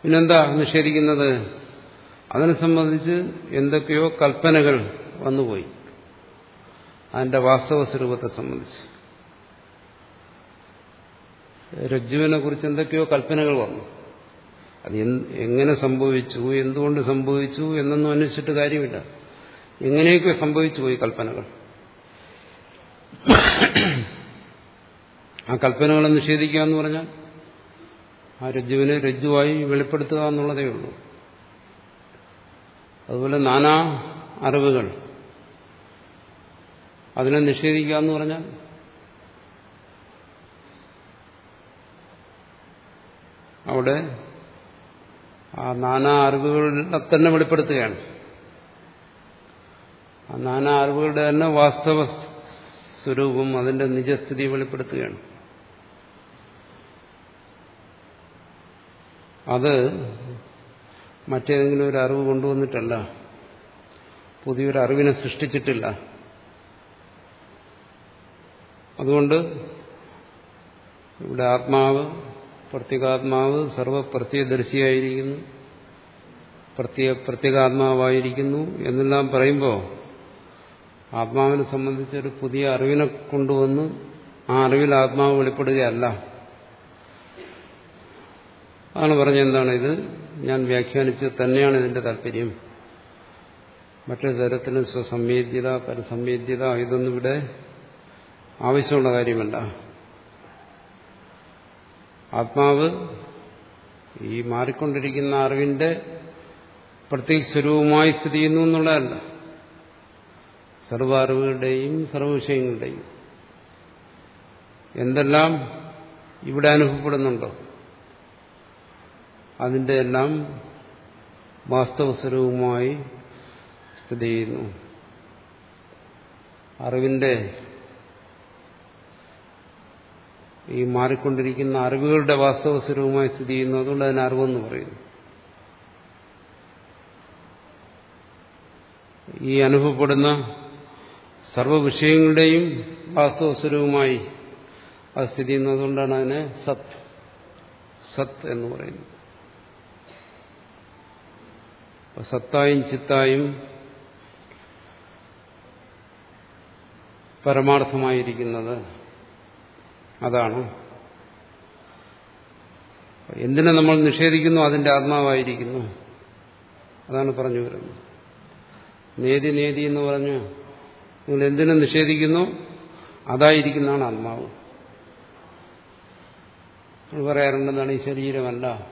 പിന്നെന്താ നിഷേധിക്കുന്നത്? അതിനെ സംബന്ധിച്ച് എന്തൊക്കെയോ കൽപ്പനകൾ വന്നുപോയി. അതിന്റെ വാസ്തവ സ്വരൂപത്തെ സംബന്ധിച്ച്. രജ്ജുവിനെ കുറിച്ച് എന്തൊക്കെയോ കൽപ്പനകൾ വന്നു. അത് എങ്ങനെ സംഭവിച്ചു എന്തുകൊണ്ട് സംഭവിച്ചു എന്നൊന്നും അന്വേഷിച്ചിട്ട് കാര്യമില്ല. എങ്ങനെയൊക്കെ സംഭവിച്ചു പോയി കൽപ്പനകൾ? ആ കൽപ്പനകളെ നിഷേധിക്കുക എന്ന് പറഞ്ഞാൽ ആ രജ്ജുവിനെ രജ്ജുവായി വെളിപ്പെടുത്തുക എന്നുള്ളതേ ഉള്ളൂ. അതുപോലെ നാനാ അറിവുകൾ അതിനെ നിഷേധിക്കുക എന്ന് പറഞ്ഞാൽ? അവിടെ ആ നാനാ അറിവുകളുടെ തന്നെ വെളിപ്പെടുത്തുകയാണ്. ആ നാനാ അറിവുകളുടെ തന്നെ വാസ്തവ സ്വരൂപം അതിന്റെ നിജസ്ഥിതി വെളിപ്പെടുത്തുകയാണ്. അത് മറ്റേതെങ്കിലും ഒരു അറിവ് കൊണ്ടുവന്നിട്ടല്ല. പുതിയൊരു അറിവിനെ സൃഷ്ടിച്ചിട്ടില്ല. അതുകൊണ്ട് ഇവിടെ ആത്മാവ് പ്രത്യേകാത്മാവ് സർവപ്രത്യദർശിയായിരിക്കുന്നു പ്രത്യേക പ്രത്യേകാത്മാവായിരിക്കുന്നു എന്നെല്ലാം പറയുമ്പോൾ ആത്മാവിനെ സംബന്ധിച്ചൊരു പുതിയ അറിവിനെ കൊണ്ടുവന്ന് ആ അറിവിൽ ആത്മാവ് വെളിപ്പെടുകയല്ല. ആണ് പറഞ്ഞെന്താണ് ഇത്? ഞാൻ വ്യാഖ്യാനിച്ച് തന്നെയാണ് ഇതിന്റെ താല്പര്യം. മറ്റൊരു തരത്തിലും സ്വസംവേദ്യത പരസംവേദ്യത ഇതൊന്നും ഇവിടെ ആവശ്യമുള്ള കാര്യമല്ല. ആത്മാവ് ഈ മാറിക്കൊണ്ടിരിക്കുന്ന അറിവിന്റെ പ്രത്യേക സ്വരൂപമായി സ്ഥിതി ചെയ്യുന്നു എന്നുള്ളതല്ല. സർവ അറിവുകളുടെയും സർവ വിഷയങ്ങളുടെയും എന്തെല്ലാം ഇവിടെ അനുഭവപ്പെടുന്നുണ്ടോ? അതിന്റെ എല്ലാം വാസ്തവ സ്വരൂപമായി സ്ഥിതി ചെയ്യുന്നു. അറിവിന്റെ ഈ മാറിക്കൊണ്ടിരിക്കുന്ന അറിവുകളുടെ വാസ്തവ സ്വരൂപമായി സ്ഥിതി ചെയ്യുന്നു. അതുകൊണ്ട് അതിന് അറിവെന്ന് പറയുന്നു. ഈ അനുഭവപ്പെടുന്ന സർവ വിഷയങ്ങളുടെയും വാസ്തവ സ്വരൂപമായി അത് സ്ഥിതി ചെയ്യുന്നതുകൊണ്ടാണ് അതിനെ സത് സത് എന്ന് പറയുന്നത്. സത്തായും ചിത്തായും പരമാർത്ഥമായിരിക്കുന്നത് അതാണ്. എന്തിനെ നമ്മൾ നിഷേധിക്കുന്നു? അതിന്റെ ആത്മാവായിരിക്കുന്നു. അതാണ് പറഞ്ഞു വരുന്നത്. നേതി നേതി എന്ന് പറഞ്ഞു. നിങ്ങൾ എന്തിനെ നിഷേധിക്കുന്നു? അതായിരിക്കുന്നതാണ് ആത്മാവ്. നമ്മൾ പറയാറുണ്ടെന്നാണ് ഈ ശരീരമല്ല?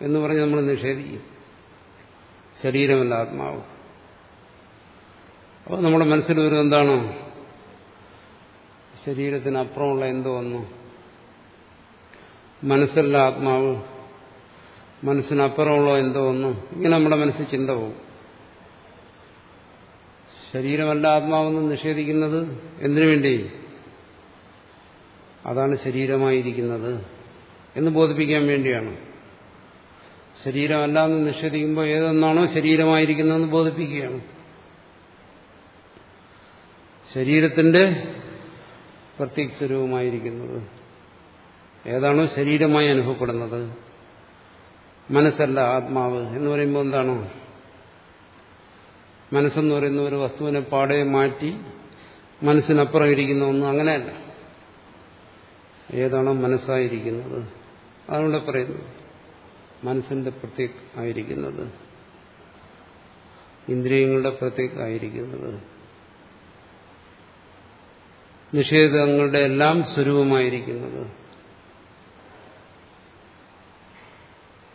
എന്ന് പറഞ്ഞ് നമ്മൾ നിഷേധിക്കും. ശരീരമല്ല ആത്മാവ്. അപ്പോൾ നമ്മുടെ മനസ്സിൽ വരും എന്താണ്? ശരീരത്തിനപ്പുറമുള്ള എന്തോ വന്നു. മനസ്സല്ല ആത്മാവ്. മനസ്സിനപ്പുറമുള്ള എന്തോ വന്നു. ഇങ്ങനെ നമ്മുടെ മനസ്സ് ചിന്ത പോകും. ശരീരമല്ല ആത്മാവെന്ന് നിഷേധിക്കുന്നത് എന്തിനു വേണ്ടി? അതാണ് ശരീരമായിരിക്കുന്നത് എന്ന് ബോധിപ്പിക്കാൻ വേണ്ടിയാണ്. ശരീരമല്ല എന്ന് നിഷേധിക്കുമ്പോൾ ഏതെന്നാണോ ശരീരമായിരിക്കുന്നതെന്ന് ബോധിപ്പിക്കുകയാണ്. ശരീരത്തിന്റെ പ്രത്യേക സ്വരൂപമായിരിക്കുന്നത് ഏതാണോ ശരീരമായി അനുഭവപ്പെടുന്നത്. മനസ്സല്ല ആത്മാവ് എന്ന് പറയുമ്പോൾ എന്താണോ? മനസ്സെന്ന് പറയുന്ന ഒരു വസ്തുവിനെ പാടെ മാറ്റി മനസ്സിനപ്പുറം ഇരിക്കുന്ന ഒന്നും അങ്ങനെയല്ല. ഏതാണോ മനസ്സായിരിക്കുന്നത്. അതുകൊണ്ട് പറയുന്നത് മനസ്സിന്റെ പ്രത്യേക ആയിരിക്കുന്നത് ഇന്ദ്രിയങ്ങളുടെ പ്രത്യേക ആയിരിക്കുന്നത് നിഷേധങ്ങളുടെ എല്ലാം സ്വരൂപമായിരിക്കുന്നത്.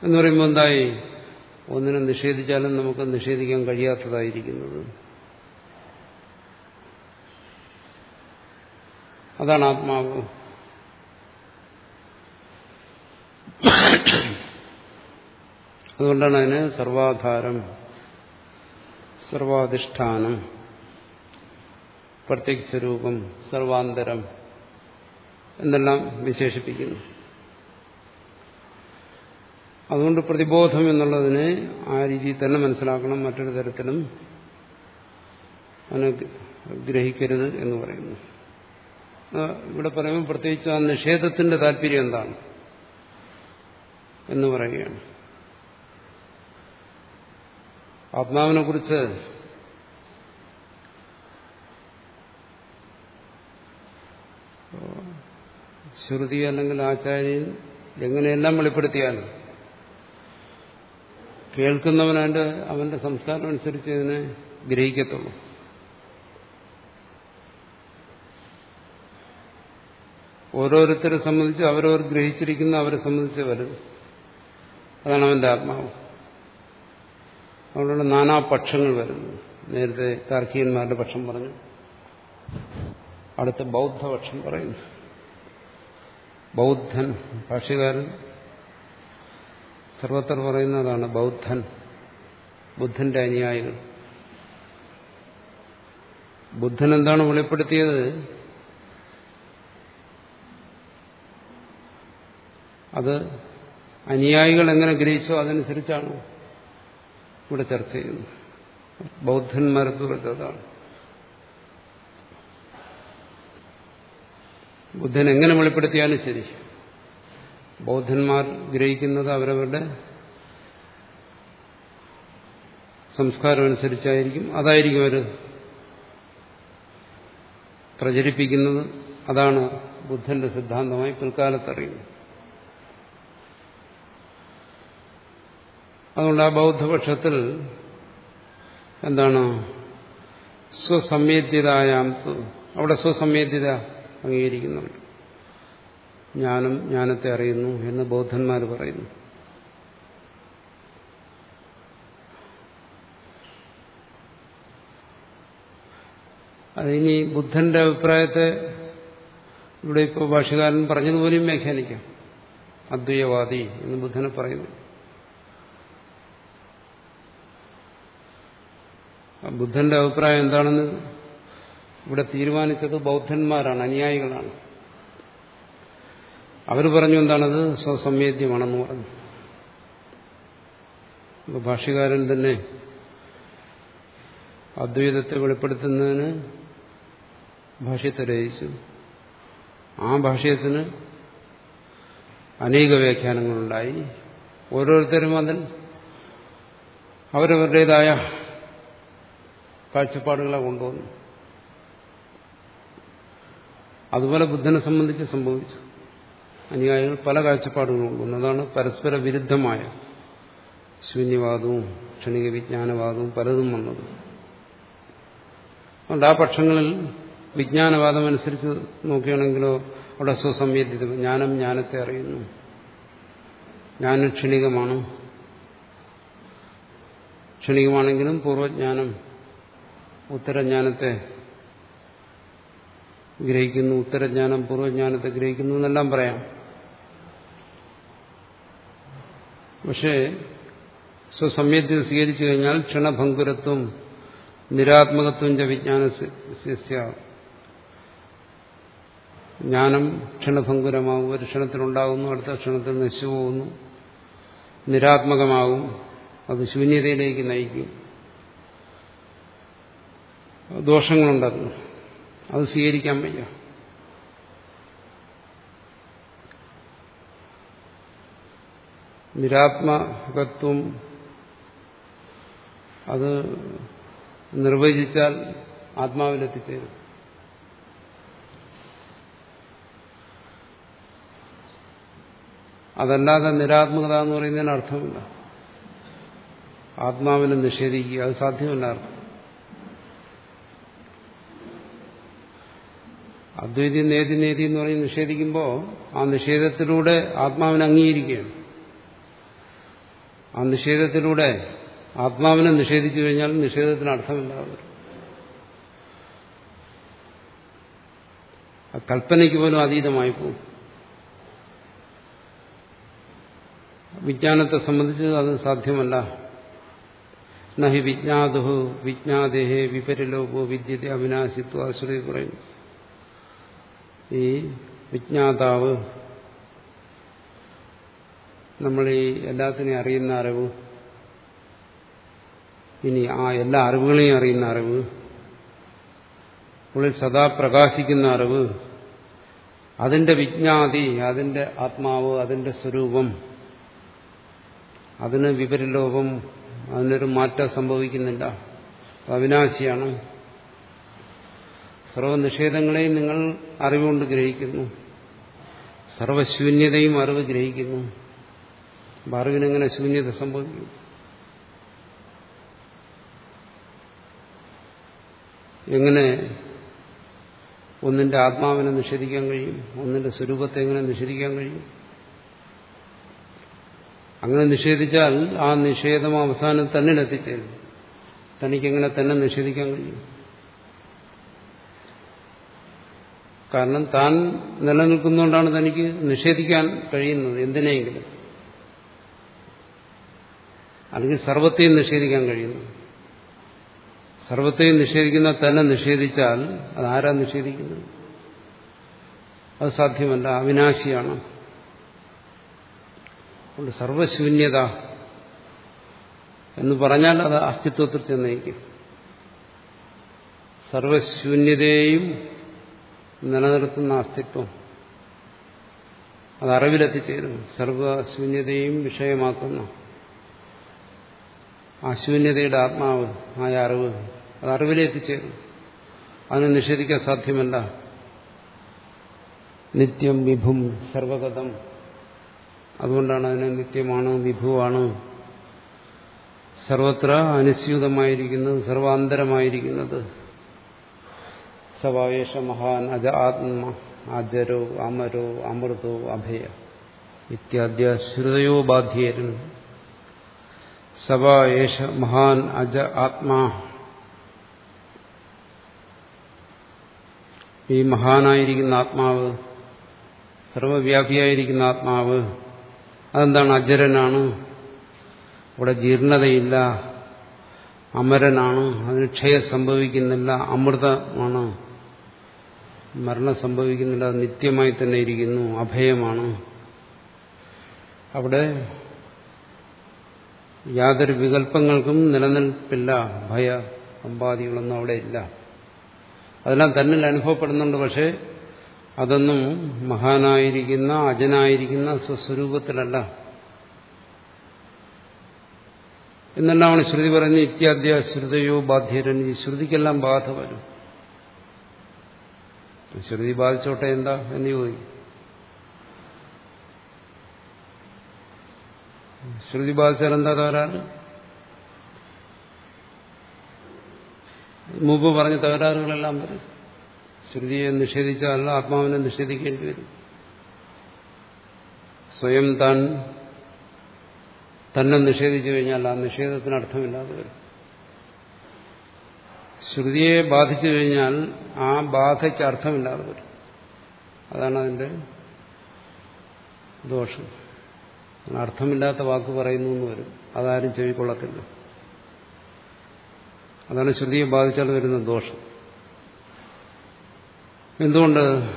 എന്ന് പറയുമ്പോൾ എന്തായി? ഒന്നിനെ നിഷേധിച്ചാലും നമുക്ക് നിഷേധിക്കാൻ കഴിയാത്തതായിരിക്കുന്നത്. അതാണ് ആത്മാവ്. അതുകൊണ്ടാണ് അതിന് സർവാധാരം സർവാധിഷ്ഠാനം. പ്രത്യേക സ്വരൂപം സർവാന്തരം എന്നെല്ലാം വിശേഷിപ്പിക്കുന്നു. അതുകൊണ്ട് പ്രതിബോധം എന്നുള്ളതിനെ ആ രീതിയിൽ തന്നെ മനസ്സിലാക്കണം. മറ്റൊരു തരത്തിലും അതിനെ ഗ്രഹിക്കരുത് എന്ന് പറയുന്നു. ഇവിടെ പറയുമ്പോൾ പ്രത്യേകിച്ച് ആ നിഷേധത്തിന്റെ താല്പര്യം എന്താണ് എന്ന് പറയുകയാണ്. ആത്മാവിനെ കുറിച്ച് ശ്രുതി അല്ലെങ്കിൽ ആചാര്യൻ എങ്ങനെയെല്ലാം വെളിപ്പെടുത്തിയാലും കേൾക്കുന്നവനവന്റെ അവന്റെ സംസ്കാരം അനുസരിച്ച് ഇതിനെ ഗ്രഹിക്കത്തുള്ളൂ. ഓരോരുത്തരെ സംബന്ധിച്ച് അവരവർ ഗ്രഹിച്ചിരിക്കുന്ന അവരെ സംബന്ധിച്ച് വലുത്. അതാണ് അവന്റെ ആത്മാവ്. അതുകൊണ്ടാണ് നാനാപക്ഷങ്ങൾ വരുന്നു. നേരത്തെ താർക്കികന്മാരുടെ പക്ഷം പറഞ്ഞു. അടുത്ത ബൗദ്ധപക്ഷം പറയുന്നു. ബൗദ്ധൻ ഭാഷ്യകാരൻ സർവത്ര പറയുന്നതാണ് ബൗദ്ധൻ ബുദ്ധന്റെ അനുയായികൾ. ബുദ്ധൻ എന്താണ് വെളിപ്പെടുത്തിയത്? അത് അനുയായികൾ എങ്ങനെ ഗ്രഹിച്ചോ അതനുസരിച്ചാണ് ഇവിടെ ചർച്ച ചെയ്യുന്നത്. ബൗദ്ധന്മാരെ അതാണ്. ബുദ്ധൻ എങ്ങനെ വെളിപ്പെടുത്തിയാലും ശരി. ബൗദ്ധന്മാർ ഗ്രഹിക്കുന്നത് അവരവരുടെ സംസ്കാരം അനുസരിച്ചായിരിക്കും. അതായിരിക്കും അവർ പ്രചരിപ്പിക്കുന്നത്. അതാണ് ബുദ്ധന്റെ സിദ്ധാന്തമായി പിൽക്കാലത്തറിയുന്നത്. അതുകൊണ്ട് ആ ബൗദ്ധപക്ഷത്തിൽ എന്താണ് സ്വസംവേദ്യതായാം അവിടെ സ്വസംവേദ്യത അംഗീകരിക്കുന്നുണ്ട്. ജ്ഞാനം ജ്ഞാനത്തെ അറിയുന്നു എന്ന് ബൗദ്ധന്മാർ പറയുന്നു. അതിനി ബുദ്ധന്റെ അഭിപ്രായത്തെ ഇവിടെ ഇപ്പോൾ ഭാഷകാരൻ പറഞ്ഞതുപോലെയും വ്യാഖ്യാനിക്കാം. അദ്വൈതവാദി എന്ന് ബുദ്ധനെ പറയുന്നു. ബുദ്ധന്റെ അഭിപ്രായം എന്താണെന്ന് ഇവിടെ തീരുമാനിച്ചത് ബൗദ്ധന്മാരാണ് അനുയായികളാണ്. അവർ പറഞ്ഞു എന്താണത്? സ്വസംവേദ്യമാണെന്ന് പറഞ്ഞു. ഭാഷകാരൻ തന്നെ അദ്വൈതത്തെ വെളിപ്പെടുത്തുന്നതിന് ഭാഷ്യത്തെ രചിച്ചു ആ ഭാഷ്യത്തിന് അനേക വ്യാഖ്യാനങ്ങളുണ്ടായി. ഓരോരുത്തരും അതിൽ അവരവരുടേതായ കാഴ്ചപ്പാടുകളെ കൊണ്ടുവന്നു. അതുപോലെ ബുദ്ധനെ സംബന്ധിച്ച് സംഭവിച്ചു. അനുയായികൾ പല കാഴ്ചപ്പാടുകളും ഉണ്ടാണ് പരസ്പര വിരുദ്ധമായ ശൂന്യവാദവും ക്ഷണിക വിജ്ഞാനവാദവും പലതും വന്നത്. അതുകൊണ്ട് ആ പക്ഷങ്ങളിൽ വിജ്ഞാനവാദം അനുസരിച്ച് നോക്കുകയാണെങ്കിലോ അവിടെ സ്വസംവേദ്യത ജ്ഞാനം ജ്ഞാനത്തെ അറിയുന്നു. ജ്ഞാനം ക്ഷണികമാണ്. ക്ഷണികമാണെങ്കിലും പൂർവജ്ഞാനം ഉത്തരജ്ഞാനത്തെ ഗ്രഹിക്കുന്നു ഉത്തരജ്ഞാനം പൂർവജ്ഞാനത്തെ ഗ്രഹിക്കുന്നു എന്നെല്ലാം പറയാം. പക്ഷേ സ്വസമ്യത്തിൽ സ്വീകരിച്ചു കഴിഞ്ഞാൽ ക്ഷണഭങ്കുരത്വം നിരാത്മകത്വം ച വിജ്ഞാന ജ്ഞാനം ക്ഷണഭങ്കുരമാകും ഒരു ക്ഷണത്തിലുണ്ടാകുന്നു അടുത്ത ക്ഷണത്തിൽ നശിച്ചു പോകുന്നു നിരാത്മകമാകും അത് ശൂന്യതയിലേക്ക് നയിക്കും. ദോഷങ്ങളുണ്ടാകുന്നു അത് സ്വീകരിക്കാൻ വയ്യ. നിരാത്മകത്വം അത് നിർവചിച്ചാൽ ആത്മാവിലെത്തിച്ചേരും അതല്ലാതെ നിരാത്മകത എന്ന് പറയുന്നതിന് അർത്ഥമില്ല. ആത്മാവിനെ നിഷേധിക്കുക അത് സാധ്യമല്ല അർത്ഥം അദ്വൈതി നേതി നേതി എന്ന് പറഞ്ഞ് നിഷേധിക്കുമ്പോൾ ആ നിഷേധത്തിലൂടെ ആത്മാവിനെ അംഗീകരിക്കുകയാണ്. ആ നിഷേധത്തിലൂടെ ആത്മാവിനെ നിഷേധിച്ചു കഴിഞ്ഞാൽ നിഷേധത്തിന് അർത്ഥമില്ലാതെ കൽപ്പനയ്ക്ക് പോലും അതീതമായി പോകും. വിജ്ഞാനത്തെ സംബന്ധിച്ച് അത് സാധ്യമല്ല. നഹി വിജ്ഞാതു വിജ്ഞാദേഹേ വിപരിലോകോ വിദ്യത്തെ അവിനാശിത്വ ശ്രീ പറയുന്നു. ഈ വിജ്ഞാതാവ് നമ്മൾ ഈ എല്ലാത്തിനെയും അറിയുന്ന അറിവ് ഇനി ആ എല്ലാ അറിവുകളെയും അറിയുന്ന അറിവ് ഉള്ളിൽ സദാ പ്രകാശിക്കുന്ന അറിവ് അതിന്റെ വിജ്ഞാതി അതിന്റെ ആത്മാവ് അതിന്റെ സ്വരൂപം അതിന് വിപരിലോപം അതിനൊരു മാറ്റം സംഭവിക്കുന്നില്ല. അവിനാശിയാണ്. സർവനിഷേധങ്ങളെയും നിങ്ങൾ അറിവുകൊണ്ട് ഗ്രഹിക്കുന്നു. സർവശൂന്യതയും അറിവ് ഗ്രഹിക്കുന്നു. അറിവിനെങ്ങനെ ശൂന്യത സംഭവിക്കും? എങ്ങനെ ഒന്നിന്റെ ആത്മാവിനെ നിഷേധിക്കാൻ കഴിയും? ഒന്നിന്റെ സ്വരൂപത്തെ എങ്ങനെ നിഷേധിക്കാൻ കഴിയും? അങ്ങനെ നിഷേധിച്ചാൽ ആ നിഷേധം അവസാനം തന്നിലെത്തിച്ചേരും തനിക്കെങ്ങനെ തന്നെ നിഷേധിക്കാൻ കഴിയും? കാരണം താൻ നിലനിൽക്കുന്നതുകൊണ്ടാണ് തനിക്ക് നിഷേധിക്കാൻ കഴിയുന്നത് എന്തിനെങ്കിലും. അല്ലെങ്കിൽ സർവത്തെയും നിഷേധിക്കാൻ കഴിയുന്നു. സർവത്തെയും നിഷേധിക്കുന്ന തന്നെ നിഷേധിച്ചാൽ അത് ആരാ നിഷേധിക്കുന്നത്? അത് സാധ്യമല്ല. അവിനാശിയാണ്. അതുകൊണ്ട് സർവശൂന്യത എന്ന് പറഞ്ഞാൽ അത് അസ്തിത്വത്തിൽ ചെന്നേക്കും. സർവശൂന്യതയെയും നിലനിർത്തുന്ന അസ്തിത്വം. അത് അറിവിലെത്തിച്ചേരുന്നു. സർവശൂന്യതയും വിഷയമാക്കുന്ന ആ ശൂന്യതയുടെ ആത്മാവ് ആയ അറിവ്. അത് അറിവിലെത്തിച്ചേരും അതിനെ നിഷേധിക്കാൻ സാധ്യമല്ല. നിത്യം വിഭും സർവഗതം. അതുകൊണ്ടാണ് അതിനെ നിത്യമാണ് വിഭുവാണ്. സർവത്ര അനുസ്യൂതമായിരിക്കുന്നത് സർവാന്തരമായിരിക്കുന്നത്. സവായേഷ മഹാൻ അജ ആത്മ അജരോ അമരോ അമൃതോ അഭയ ഇത്യാദ്യ ശ്രുതയോ ബാധ്യരൻ. സവായേഷ മഹാൻ അജ ആത്മാ. ഈ മഹാനായിരിക്കുന്ന ആത്മാവ് സർവവ്യാപിയായിരിക്കുന്ന ആത്മാവ് അതെന്താണ്? അജരനാണ്. ഇവിടെ ജീർണതയില്ല അമരനാണ്. അതിന് ക്ഷയം സംഭവിക്കുന്നില്ല അമൃതമാണ്. മരണം സംഭവിക്കുന്നില്ല അത് നിത്യമായി തന്നെ ഇരിക്കുന്നു അഭയമാണ്. അവിടെ യാതൊരു വികല്പങ്ങൾക്കും നിലനിൽപ്പില്ല ഭയ സമ്പാദികളൊന്നും അവിടെ ഇല്ല. അതെല്ലാം തന്നിൽ അനുഭവപ്പെടുന്നുണ്ട് പക്ഷേ അതൊന്നും മഹാനായിരിക്കുന്ന അജനായിരിക്കുന്ന സ്വസ്വരൂപത്തിലല്ല. എന്നെല്ലാമാണ് ശ്രുതി പറഞ്ഞ് ഇത്യാദ്യ ശ്രുതയോ ബാധ്യരൻ ഈ ശ്രുതിക്കെല്ലാം ബാധ വരും. ശ്രുതി ബാധിച്ചോട്ടെ എന്താ എന്ന് ചോദിക്കും ശ്രുതി ബാധിച്ചാൽ എന്താ തകരാറ്? മുമ്പ് പറഞ്ഞ തകരാറുകളെല്ലാം വരും. ശ്രുതിയെ നിഷേധിച്ചാൽ ആത്മാവിനെ നിഷേധിക്കേണ്ടി വരും. സ്വയം താൻ തന്നെ നിഷേധിച്ചു കഴിഞ്ഞാൽ ആ നിഷേധത്തിന് അർത്ഥമില്ലാതെ വരും. ശ്രുതിയെ ബാധിച്ചു കഴിഞ്ഞാൽ ആ ബാധയ്ക്ക് അർത്ഥമില്ലാതെ വരും. അതാണ് അതിന്റെ ദോഷം. അർത്ഥമില്ലാത്ത വാക്ക് പറയുന്നു എന്ന് വരും. അതാരും ചെവിക്കൊള്ളത്തില്ല. അതാണ് ശ്രുതിയെ ബാധിച്ചാൽ വരുന്ന ദോഷം. എന്തുകൊണ്ട്?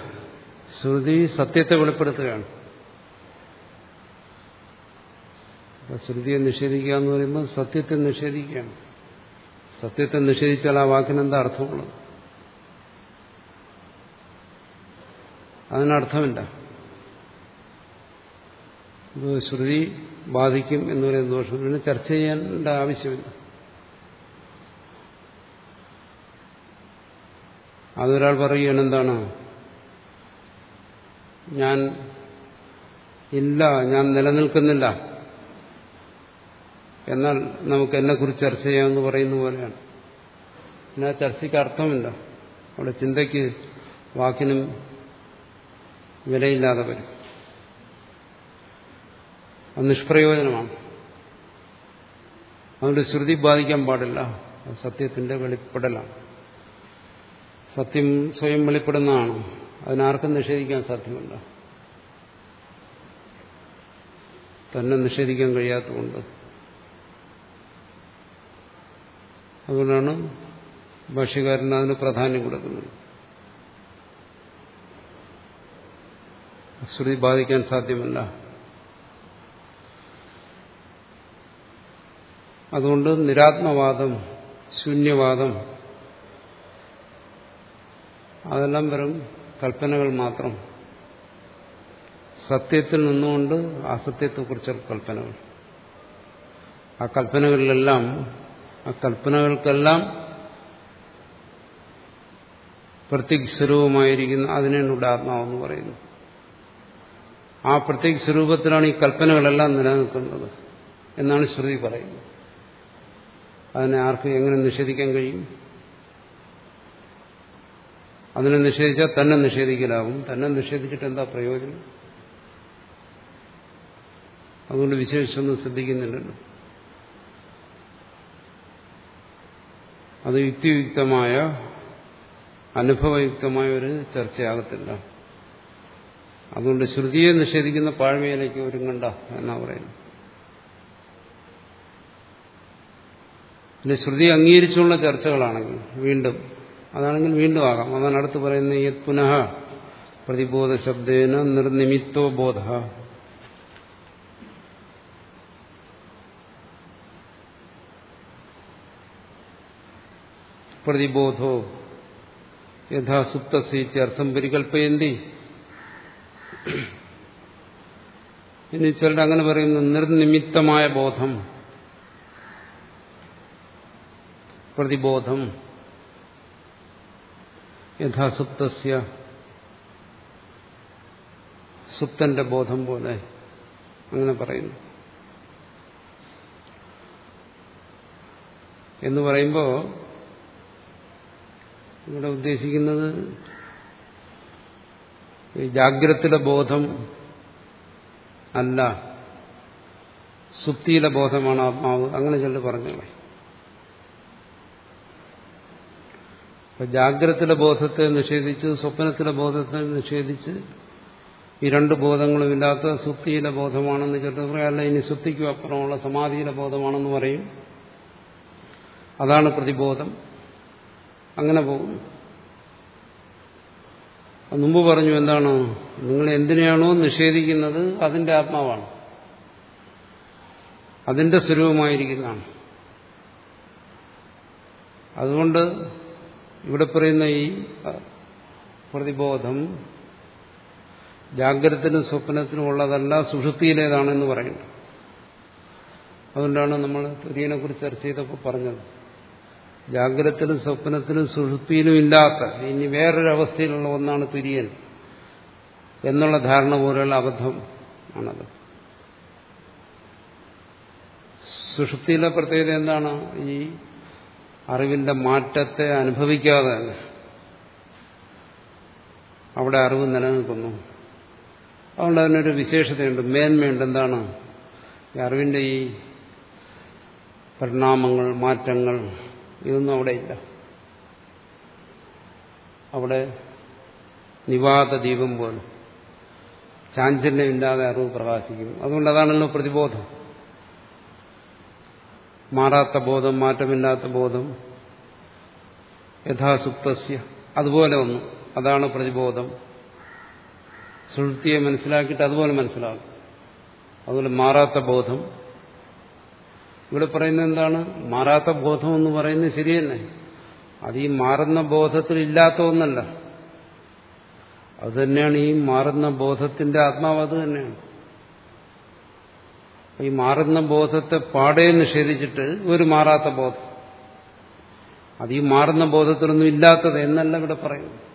ശ്രുതി സത്യത്തെ വെളിപ്പെടുത്തുകയാണ്. ശ്രുതിയെ നിഷേധിക്കുക എന്ന് പറയുമ്പോൾ സത്യത്തെ നിഷേധിക്കുകയാണ്. സത്യത്തെ നിഷേധിച്ചാൽ ആ വാക്കിനെന്താ അർത്ഥമുള്ളത്? അതിനർത്ഥമില്ല ഇത് ശ്രുതി ബാധിക്കും എന്ന് പറയുന്ന ദോഷം. പിന്നെ ചർച്ച ചെയ്യേണ്ട ആവശ്യമില്ല. അതൊരാൾ പറയുകയാണ് എന്താണ്? ഞാൻ ഇല്ല ഞാൻ നിലനിൽക്കുന്നില്ല. എന്നാൽ നമുക്ക് എന്നെക്കുറിച്ച് ചർച്ച ചെയ്യാമെന്ന് പറയുന്ന പോലെയാണ്. പിന്നെ ആ ചർച്ചയ്ക്ക് അർത്ഥമില്ല. അവിടെ ചിന്തയ്ക്ക് വാക്കിനും വിലയില്ലാതെ വരും. അത് നിഷ്പ്രയോജനമാണ്. അതുകൊണ്ട് ശ്രുതി ബാധിക്കാൻ പാടില്ല. സത്യത്തിന്റെ വെളിപ്പെടലാണ്. സത്യം സ്വയം വെളിപ്പെടുന്നതാണ്. അതിനാർക്കും നിഷേധിക്കാൻ സാധ്യമല്ല. തന്നെ നിഷേധിക്കാൻ കഴിയാത്തതുകൊണ്ട് അതുകൊണ്ടാണ് ഭാഷ്യകാരൻ അതിന് പ്രാധാന്യം കൊടുക്കുന്നത്. ശ്രുതി ബാധിക്കാൻ സാധ്യമല്ല. അതുകൊണ്ട് നിരാത്മവാദം ശൂന്യവാദം അതെല്ലാം വെറും കൽപ്പനകൾ മാത്രം. സത്യത്തിൽ നിന്നുകൊണ്ട് അസത്യത്തെക്കുറിച്ചുള്ള കൽപ്പനകൾ. ആ കൽപ്പനകളിലെല്ലാം ആ കൽപ്പനകൾക്കെല്ലാം പ്രത്യേക സ്വരൂപമായിരിക്കുന്ന അതിനാണ് ഇവിടെ ആത്മാവെന്ന് പറയുന്നു. ആ പ്രത്യേക സ്വരൂപത്തിലാണ് ഈ കൽപ്പനകളെല്ലാം നിലനിൽക്കുന്നത് എന്നാണ് ശ്രുതി പറയുന്നത്. അതിനെ ആർക്കും എങ്ങനെ നിഷേധിക്കാൻ കഴിയും? അതിനെ നിഷേധിച്ചാൽ തന്നെ നിഷേധിക്കലാവും. തന്നെ നിഷേധിച്ചിട്ട് എന്താ പ്രയോജനം? അതുകൊണ്ട് വിശേഷിച്ചൊന്നും ശ്രദ്ധിക്കുന്നില്ലല്ലോ. അത് യുക്തിയുക്തമായ അനുഭവയുക്തമായ ഒരു ചർച്ചയാകത്തില്ല. അതുകൊണ്ട് ശ്രുതിയെ നിഷേധിക്കുന്ന പാഴ്മയിലേക്ക് ഒരുങ്ങണ്ട എന്നാ പറയുന്നു പിന്നെ ശ്രുതി അംഗീകരിച്ചുള്ള ചർച്ചകളാണെങ്കിൽ വീണ്ടും അതാണെങ്കിൽ വീണ്ടും ആകാം. അതാണ് അടുത്ത് പറയുന്നത് യത് പുനഃ പ്രതിബോധ ശബ്ദേന നിർനിമിത്തോ ബോധ. പ്രതിബോധോ യഥാസുപ്തസീത്യർത്ഥം പരികൽപ്പയന്തി. ഇനി ചിലർ അങ്ങനെ പറയുന്നു നിർനിമിത്തമായ ബോധം. പ്രതിബോധം. യഥാസുപ്തസ്യ സുപ്തന്റെ ബോധം പോലെ അങ്ങനെ പറയുന്നു. എന്ന് പറയുമ്പോൾ ഇവിടെ ഉദ്ദേശിക്കുന്നത് ജാഗ്രത്തിലെ ബോധം അല്ല സുപ്തിയിലെ ബോധമാണ് ആത്മാവ്. അങ്ങനെ ചിലർ പറഞ്ഞോളെ അപ്പൊ ജാഗ്രത്തിലെ ബോധത്തെ നിഷേധിച്ച് സ്വപ്നത്തിലെ ബോധത്തെ നിഷേധിച്ച് ഈ രണ്ട് ബോധങ്ങളും ഇല്ലാത്ത സുപ്തിയിലെ ബോധമാണെന്ന് ചിലർ പറയാം. അല്ല ഇനി സുപ്തിക്കും അപ്പുറമുള്ള സമാധിയിലെ ബോധമാണെന്ന് പറയും. അതാണ് പ്രതിബോധം. അങ്ങനെ പോകും മുമ്പ് പറഞ്ഞു എന്താണോ? നിങ്ങൾ എന്തിനെയാണോ നിഷേധിക്കുന്നത് അതിന്റെ ആത്മാവാണ്. അതിന്റെ സ്വരൂപമായിരിക്കുന്നതാണ്. അതുകൊണ്ട് ഇവിടെ പറയുന്ന ഈ പ്രതിബോധം ജാഗ്രതത്തിനും സ്വപ്നത്തിനും ഉള്ളതല്ല സുഷുപ്തിയിലേതാണെന്ന് പറയുന്നു. അതുകൊണ്ടാണ് നമ്മൾ തുര്യനെ കുറിച്ച് ചർച്ച ചെയ്തപ്പോൾ പറഞ്ഞത്. ജാഗ്രതത്തിലും സ്വപ്നത്തിലും സുഷുപ്തിയിലും ഇല്ലാത്ത ഇനി വേറൊരവസ്ഥയിലുള്ള ഒന്നാണ് തുര്യൻ എന്നുള്ള ധാരണ പോലെയുള്ള അബദ്ധം ആണത്. സുഷുപ്തിയിലെ പ്രത്യേകത എന്താണ്? ഈ അറിവിന്റെ മാറ്റത്തെ അനുഭവിക്കാതെ അവിടെ അറിവ് നിലനിൽക്കുന്നു. അതുകൊണ്ട് അതിനൊരു വിശേഷതയുണ്ട്. മേന്മയുണ്ട്. എന്താണ്? ഈ അറിവിന്റെ ഈ പരിണാമങ്ങൾ മാറ്റങ്ങൾ ഇതൊന്നും അവിടെ ഇല്ല. അവിടെ നിവാത ദീപം പോലെ. ചാഞ്ചല്യമില്ലാതെ അറിവ് പ്രകാശിക്കും അതുകൊണ്ട് അതാണല്ലോ പ്രതിബോധം. മാറാത്ത ബോധം മാറ്റമില്ലാത്ത ബോധം യഥാസുപ്തസ്യ അതുപോലെ ഒന്ന്. അതാണ് പ്രതിബോധം. സുഹൃത്തിയെ മനസ്സിലാക്കിയിട്ട് അതുപോലെ മനസ്സിലാകും. അതുപോലെ മാറാത്ത ബോധം ഇവിടെ പറയുന്നത് എന്താണ്? മാറാത്ത ബോധം എന്ന് പറയുന്നത് ശരി തന്നെ. അത് ഈ മാറുന്ന ബോധത്തിൽ ഇല്ലാത്ത ഒന്നല്ല. അത് തന്നെയാണ് ഈ മാറുന്ന ബോധത്തിന്റെ ആത്മാവ് അത് തന്നെയാണ്. ഈ മാറുന്ന ബോധത്തെ പാടെ നിഷേധിച്ചിട്ട് ഒരു മാറാത്ത ബോധം. അത് ഈ മാറുന്ന ബോധത്തിലൊന്നും ഇല്ലാത്തത് എന്നല്ല ഇവിടെ പറയുന്നു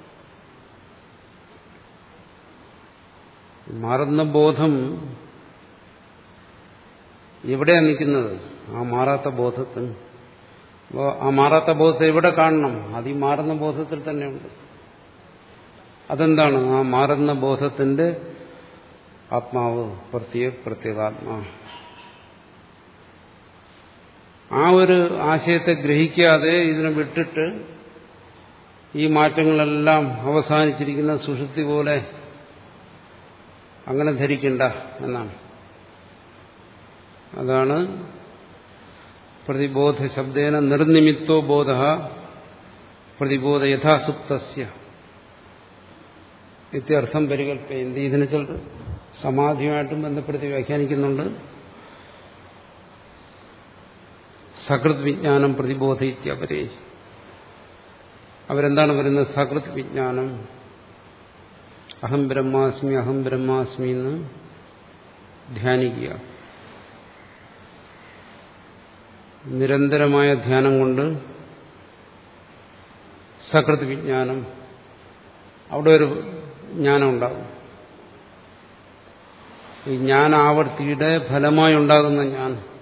മാറുന്ന ബോധം എവിടെയാണ് നിൽക്കുന്നത്? ആ മാറാത്ത ബോധത്തിൽ. ആ മാറാത്ത ബോധത്തെ എവിടെ കാണണം? അത് ഈ മാറുന്ന ബോധത്തിൽ തന്നെയുണ്ട് അതെന്താണ്? ആ മാറുന്ന ബോധത്തിന്റെ ആത്മാവ് പ്രത്യേക പ്രത്യേകാത്മാ. ആ ഒരു ആശയത്തെ ഗ്രഹിക്കാതെ ഇതിനെ വിട്ടിട്ട് ഈ മാറ്റങ്ങളെല്ലാം അവസാനിച്ചിരിക്കുന്ന സുഷുപ്തി പോലെ അങ്ങനെ ധരിക്കണ്ട എന്നാണ്. അതാണ് പ്രതിബോധ ശബ്ദേന നിർനിമിത്തോ ബോധ പ്രതിബോധ യഥാസുപ്തസ്യ. ഇത്യർത്ഥം പരികല്പയന്തി ഇതിനെ ചില സമാധിയുമായിട്ടും ബന്ധപ്പെടുത്തി വ്യാഖ്യാനിക്കുന്നുണ്ട്. സകൃത് വിജ്ഞാനം പ്രതിബോധ ഇത്യപരേ അവരെന്താണ് പറയുന്നത് സകൃത് വിജ്ഞാനം അഹം ബ്രഹ്മാസ്മി അഹം ബ്രഹ്മാസ്മി എന്ന് ധ്യാനിക്കുക. നിരന്തരമായ ധ്യാനം കൊണ്ട് സകൃത് വിജ്ഞാനം അവിടെ ഒരു ജ്ഞാനം ഉണ്ടാകും. ഈ ജ്ഞാനാവർത്തിയുടെ ഫലമായി ഉണ്ടാകുന്ന ജ്ഞാനം.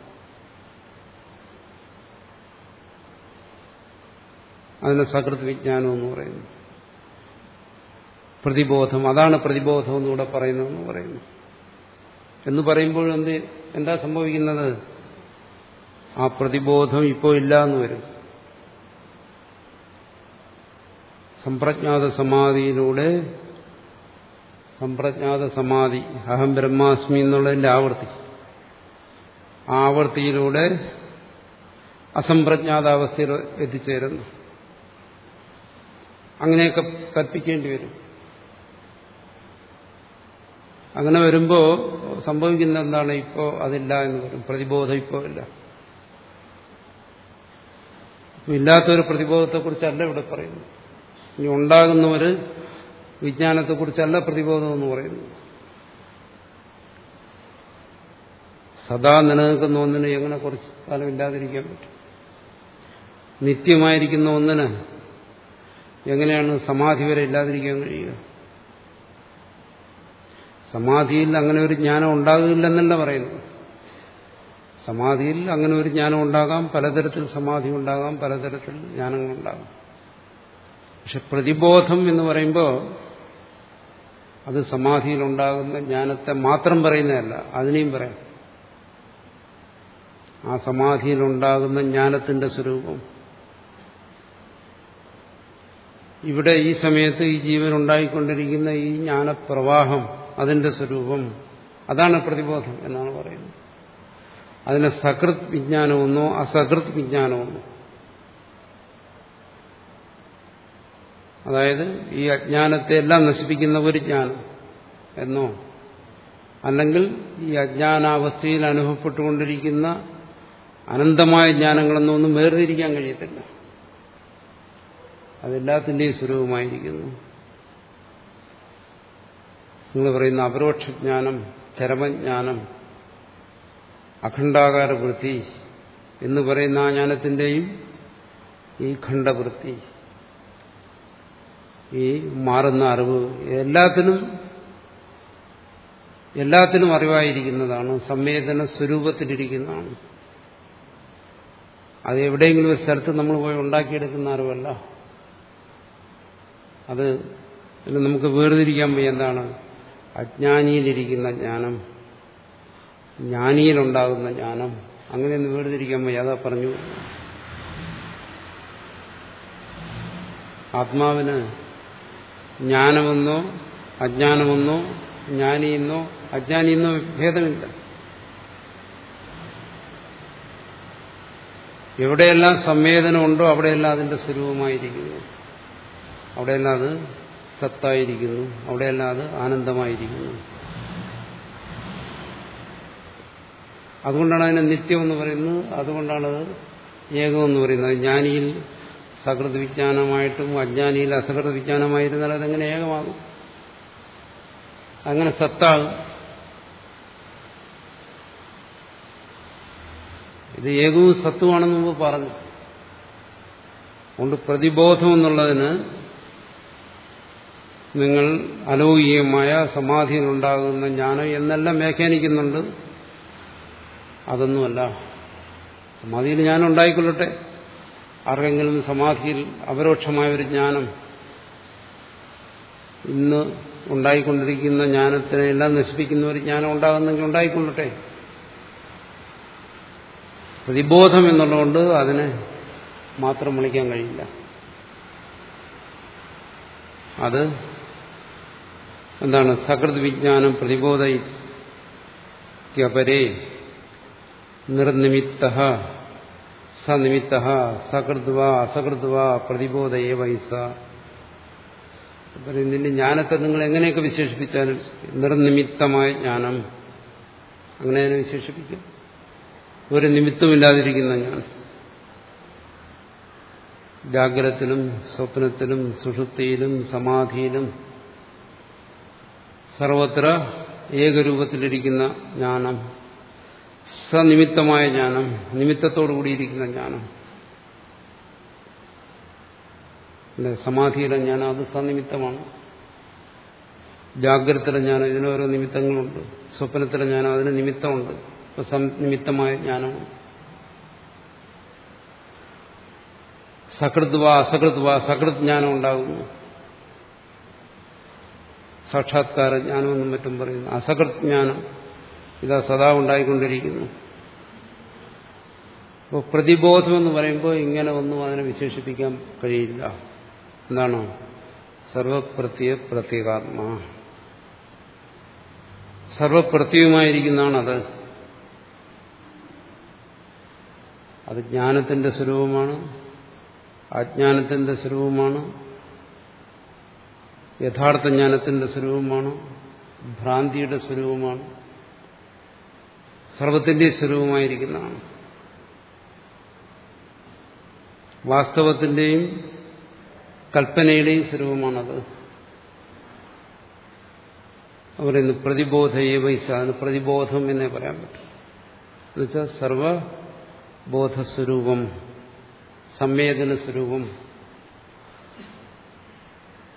അതിന് സകൃത് വിജ്ഞാനം എന്ന് പറയുന്നു. പ്രതിബോധം അതാണ് പ്രതിബോധം എന്നിവിടെ പറയുന്നതെന്ന് പറയുന്നു. എന്ന് പറയുമ്പോൾ എന്ത് എന്താ സംഭവിക്കുന്നത്? ആ പ്രതിബോധം ഇപ്പോ ഇല്ല എന്ന് വരും സമ്പ്രജ്ഞാത സമാധിയിലൂടെ സമ്പ്രജ്ഞാത സമാധി അഹം ബ്രഹ്മാസ്മി എന്നുള്ളതിന്റെ ആവൃത്തി ആവർത്തിയിലൂടെ ആവൃത്തിയിലൂടെ അസംപ്രജ്ഞാതാവസ്ഥയിൽ എത്തിച്ചേരുന്നു. അങ്ങനെയൊക്കെ കൽപ്പിക്കേണ്ടി വരും. അങ്ങനെ വരുമ്പോൾ സംഭവിക്കുന്ന എന്താണ് ഇപ്പോൾ അതില്ല എന്ന് പറയും പ്രതിബോധം ഇപ്പോൾ ഇല്ല. ഇല്ലാത്തൊരു പ്രതിബോധത്തെക്കുറിച്ചല്ല ഇവിടെ പറയുന്നു ഇനി ഉണ്ടാകുന്ന ഒരു വിജ്ഞാനത്തെക്കുറിച്ചല്ല പ്രതിബോധം എന്ന് പറയുന്നു സദാ നിലനിൽക്കുന്ന ഒന്നിന് എങ്ങനെ കുറച്ച് കാലം ഇല്ലാതിരിക്കാൻ പറ്റും? നിത്യമായിരിക്കുന്ന ഒന്നിന് എങ്ങനെയാണ് സമാധി വരെ ഇല്ലാതിരിക്കാൻ കഴിയുക? സമാധിയിൽ അങ്ങനെ ഒരു ജ്ഞാനം ഉണ്ടാകില്ലെന്നല്ല പറയുന്നു സമാധിയിൽ അങ്ങനെ ഒരു ജ്ഞാനം ഉണ്ടാകാം പലതരത്തിൽ സമാധി ഉണ്ടാകാം പലതരത്തിൽ ജ്ഞാനങ്ങളുണ്ടാകാം പക്ഷെ പ്രതിബോധം എന്ന് പറയുമ്പോൾ അത് സമാധിയിലുണ്ടാകുന്ന ജ്ഞാനത്തെ മാത്രം പറയുന്നതല്ല അതിനെയും പറയാം. ആ സമാധിയിലുണ്ടാകുന്ന ജ്ഞാനത്തിന്റെ സ്വരൂപം. ഇവിടെ ഈ സമയത്ത് ഈ ജീവൻ ഉണ്ടായിക്കൊണ്ടിരിക്കുന്ന ഈ ജ്ഞാനപ്രവാഹം അതിന്റെ സ്വരൂപം. അതാണ് പ്രതിബോധം എന്നാണ് പറയുന്നത്. അതിനെ സകൃത് വിജ്ഞാനമെന്നോ അസകൃത് വിജ്ഞാനമെന്നോ. അതായത് ഈ അജ്ഞാനത്തെ എല്ലാം നശിപ്പിക്കുന്ന ഒരു ജ്ഞാനം എന്നോ അല്ലെങ്കിൽ ഈ അജ്ഞാനാവസ്ഥയിൽ അനുഭവപ്പെട്ടുകൊണ്ടിരിക്കുന്ന അനന്തമായ ജ്ഞാനങ്ങളെന്നൊന്നും വേർതിരിക്കാൻ കഴിയത്തില്ല. അതെല്ലാത്തിന്റെയും സ്വരൂപമായിരിക്കുന്നു. നിങ്ങൾ പറയുന്ന അപരോക്ഷജ്ഞാനം ചരമജ്ഞാനം അഖണ്ഡാകാര വൃത്തി എന്ന് പറയുന്ന ആ ജ്ഞാനത്തിന്റെയും ഈ ഖണ്ഡവൃത്തി ഈ മാറുന്ന അറിവ് എല്ലാത്തിനും എല്ലാത്തിനും അറിവായിരിക്കുന്നതാണ് സംവേദന സ്വരൂപത്തിലിരിക്കുന്നതാണ്. അത് എവിടെയെങ്കിലും ഒരു സ്ഥലത്ത് നമ്മൾ പോയി ഉണ്ടാക്കിയെടുക്കുന്ന അറിവല്ല. അത് നമുക്ക് വേർതിരിക്കാൻ വയ്യ എന്താണ്? അജ്ഞാനിയിലിരിക്കുന്ന ജ്ഞാനം. ജ്ഞാനിയിലുണ്ടാകുന്ന ജ്ഞാനം. അങ്ങനെയൊന്നും വേർതിരിക്കാൻ വയ്യ. അതാ പറഞ്ഞു. ആത്മാവിന് ജ്ഞാനമെന്നോ അജ്ഞാനമെന്നോ ജ്ഞാനിയെന്നോ അജ്ഞാനിയെന്നോ ഭേദമില്ല. എവിടെയെല്ലാം സംവേദനമുണ്ടോ അവിടെയെല്ലാം അതിന്റെ സ്വരൂപമായിരിക്കുന്നു. അവിടെയെല്ലാം അത് സത്തായിരിക്കുന്നു. അവിടെയെല്ലാം അത് ആനന്ദമായിരിക്കുന്നു. അതുകൊണ്ടാണ് അതിനെ നിത്യം എന്ന് പറയുന്നത്. അതുകൊണ്ടാണത് ഏകമെന്ന് പറയുന്നത്. ജ്ഞാനിയിൽ സകൃത് വിജ്ഞാനമായിട്ടും അജ്ഞാനിയിൽ അസകൃത് വിജ്ഞാനമായിരുന്നാൽ അതെങ്ങനെ ഏകമാകും? അങ്ങനെ സത്താകും ഇത് ഏകവും സത്വമാണെന്ന് മുമ്പ് പറഞ്ഞു. അതുകൊണ്ട് പ്രതിബോധം എന്നുള്ളതിന് നിങ്ങൾ അലൗകികമായ സമാധിയിലുണ്ടാകുന്ന ജ്ഞാനം എന്നെല്ലാം വ്യാഖ്യാനിക്കുന്നുണ്ട്. അതൊന്നുമല്ല. സമാധിയിൽ ജ്ഞാനം ഉണ്ടായിക്കൊള്ളട്ടെ ആർക്കെങ്കിലും സമാധിയിൽ അപരോക്ഷമായ ഒരു ജ്ഞാനം ഇന്ന് ഉണ്ടായിക്കൊണ്ടിരിക്കുന്ന ജ്ഞാനത്തിനെ എല്ലാം നശിപ്പിക്കുന്ന ഒരു ജ്ഞാനം ഉണ്ടാകുന്നെങ്കിൽ ഉണ്ടായിക്കൊള്ളട്ടെ. പ്രതിബോധം എന്നുള്ളതുകൊണ്ട് അതിനെ മാത്രം വിളിക്കാൻ കഴിയില്ല. അത് എന്താണ്? സകൃത് വിജ്ഞാനം പ്രതിബോധപരേ നിർനിമിത്ത സനിമിത്ത സകൃത്വ അസകൃത്വ പ്രതിബോധയെ വൈസ നിന്റെ ജ്ഞാനത്തെ നിങ്ങൾ എങ്ങനെയൊക്കെ വിശേഷിപ്പിച്ചാലും നിർനിമിത്തമായ ജ്ഞാനം അങ്ങനെ തന്നെ വിശേഷിപ്പിക്കും. ഒരു നിമിത്തമില്ലാതിരിക്കുന്ന ജ്ഞാനം. ജാഗ്രത്തിലും സ്വപ്നത്തിലും സുഷുപ്തിയിലും സമാധിയിലും സർവത്ര ഏകരൂപത്തിലിരിക്കുന്ന ജ്ഞാനം. സനിമിത്തമായ ജ്ഞാനം നിമിത്തത്തോടു കൂടിയിരിക്കുന്ന ജ്ഞാനം. അല്ലെ? സമാധിയിലെ ജ്ഞാനം അത് സനിമിത്തമാണ്. ജാഗ്രതയിലെ ജ്ഞാനം ഇതിനോരോ നിമിത്തങ്ങളുണ്ട്. സ്വപ്നത്തിലെ ജ്ഞാനം അതിന് നിമിത്തമുണ്ട്. നിമിത്തമായ ജ്ഞാനം ജ്ഞാനമാണ്. സകൃത്വ അസകൃത്വ സകൃത് ജ്ഞാനം ഉണ്ടാകുന്നു. സാക്ഷാത്കാര ജ്ഞാനമെന്നും മറ്റും പറയുന്നു. അസകൃത് ജ്ഞാനം ഇതാ സദാ ഉണ്ടായിക്കൊണ്ടിരിക്കുന്നു. അപ്പോൾ പ്രതിബോധം എന്ന് പറയുമ്പോൾ ഇങ്ങനെ ഒന്നും അതിനെ വിശേഷിപ്പിക്കാൻ കഴിയില്ല. എന്താണോ? സർവപ്രത്യ പ്രത്യേകാത്മാ. സർവപ്രത്യവുമായിരിക്കുന്നതാണത് അത് ജ്ഞാനത്തിന്റെ സ്വരൂപമാണ്. അജ്ഞാനത്തിന്റെ സ്വരൂപമാണ്. യഥാർത്ഥ ജ്ഞാനത്തിന്റെ സ്വരൂപമാണ്. ഭ്രാന്തിയുടെ സ്വരൂപമാണ്. സർവത്തിന്റെ സ്വരൂപമായിരിക്കുന്നതാണ്. വാസ്തവത്തിന്റെയും കൽപ്പനയുടെയും സ്വരൂപമാണത്. അവരിന്ന് പ്രതിബോധയെ വൈസ അതിന് പ്രതിബോധം എന്നേ പറയാൻ പറ്റും. എന്നുവെച്ചാൽ സർവബോധസ്വരൂപം സംവേദന സ്വരൂപം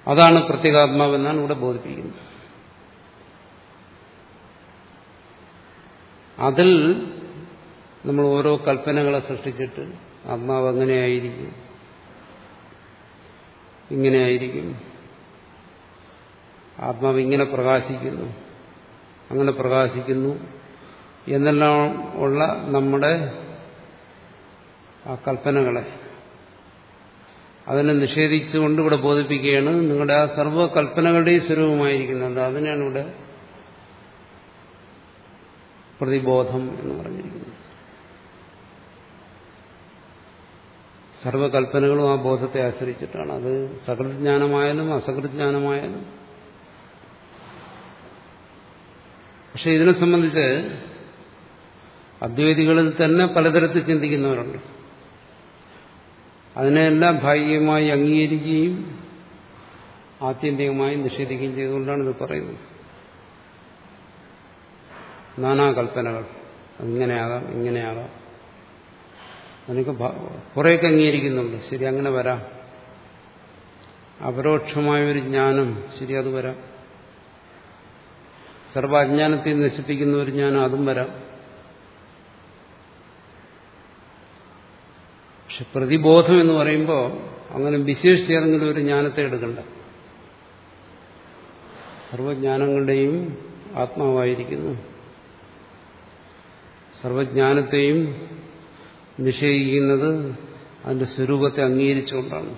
അതാണ് പ്രത്യേകാത്മാവെന്നാണ് ഇവിടെ ബോധിപ്പിക്കുന്നത്. അതിൽ നമ്മൾ ഓരോ കൽപ്പനകളെ സൃഷ്ടിച്ചിട്ട് ആത്മാവ് അങ്ങനെയായിരിക്കും. ഇങ്ങനെയായിരിക്കും. ആത്മാവ് ഇങ്ങനെ പ്രകാശിക്കുന്നു അങ്ങനെ പ്രകാശിക്കുന്നു എന്നെല്ലാം ഉള്ള നമ്മുടെ ആ കൽപ്പനകളെ. അതിനെ നിഷേധിച്ചുകൊണ്ട് ഇവിടെ ബോധിപ്പിക്കുകയാണ്. നിങ്ങളുടെ ആ സർവ കൽപ്പനകളുടെയും സ്വരൂപമായിരിക്കുന്നത്. അതിനാണ് ഇവിടെ പ്രതിബോധം എന്ന് പറഞ്ഞിരിക്കുന്നത് സർവകൽപ്പനകളും ആ ബോധത്തെ ആശ്രയിച്ചിട്ടാണ്. അത് സകൃജ്ഞാനമായാലും അസകൃജ്ഞാനമായാലും പക്ഷെ ഇതിനെ സംബന്ധിച്ച് അദ്വൈതികളിൽ തന്നെ പലതരത്തിൽ ചിന്തിക്കുന്നവരുണ്ട്. അതിനെല്ലാം ഭാഗികമായി അംഗീകരിക്കുകയും ആത്യന്തികമായി നിഷേധിക്കുകയും ചെയ്തുകൊണ്ടാണ് ഇത് പറയുന്നത്. നാനാകൽപ്പനകൾ. ഇങ്ങനെയാകാം ഇങ്ങനെയാകാം. അതിനൊക്കെ കുറേയൊക്കെ അംഗീകരിക്കുന്നുണ്ട്. ശരി അങ്ങനെ വരാം. അപരോക്ഷമായൊരു ജ്ഞാനം. ശരി അത് വരാം. സർവാജ്ഞാനത്തെ നശിപ്പിക്കുന്ന ഒരു ജ്ഞാനം അതും വരാം. പക്ഷെ പ്രതിബോധം എന്ന് പറയുമ്പോൾ അങ്ങനെ വിശേഷിച്ച് ഏതെങ്കിലും ഒരു ജ്ഞാനത്തെ എടുക്കണ്ട. സർവജ്ഞാനങ്ങളുടെയും ആത്മാവായിരിക്കുന്നു. സർവജ്ഞാനത്തെയും നിഷേധിക്കുന്നത് അതിന്റെ സ്വരൂപത്തെ അംഗീകരിച്ചുകൊണ്ടാണ്.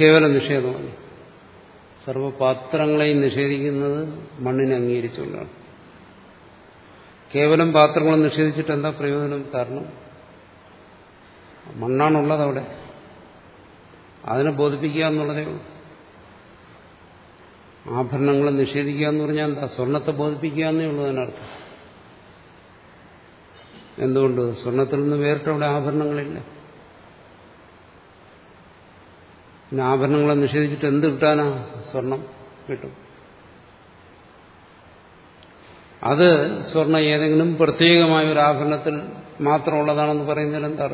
കേവല നിഷേധമാണ്. സർവപാത്രങ്ങളെയും നിഷേധിക്കുന്നത് മണ്ണിനെ അംഗീകരിച്ചുകൊണ്ടാണ്. കേവലം പാത്രങ്ങളെ നിഷേധിച്ചിട്ട് എന്താ പ്രയോജനം കാരണം? മണ്ണാണുള്ളത് അവിടെ. അതിനെ ബോധിപ്പിക്കുക എന്നുള്ളതേ ഉള്ളൂ. ആഭരണങ്ങളെ നിഷേധിക്കുക എന്ന് പറഞ്ഞാൽ എന്താ? സ്വർണത്തെ ബോധിപ്പിക്കുക എന്നേ ഉള്ളൂ അതിനർത്ഥം. എന്തുകൊണ്ട്? സ്വർണത്തിൽ നിന്ന് വേറിട്ട് അവിടെ ആഭരണങ്ങളില്ല. പിന്നെ ആഭരണങ്ങളെ നിഷേധിച്ചിട്ട് എന്ത് കിട്ടാനാ? സ്വർണം കിട്ടും. അത് സ്വർണം ഏതെങ്കിലും പ്രത്യേകമായ ഒരു ആഭരണത്തിൽ മാത്രമുള്ളതാണെന്ന് പറയുന്നതിൽ എന്താ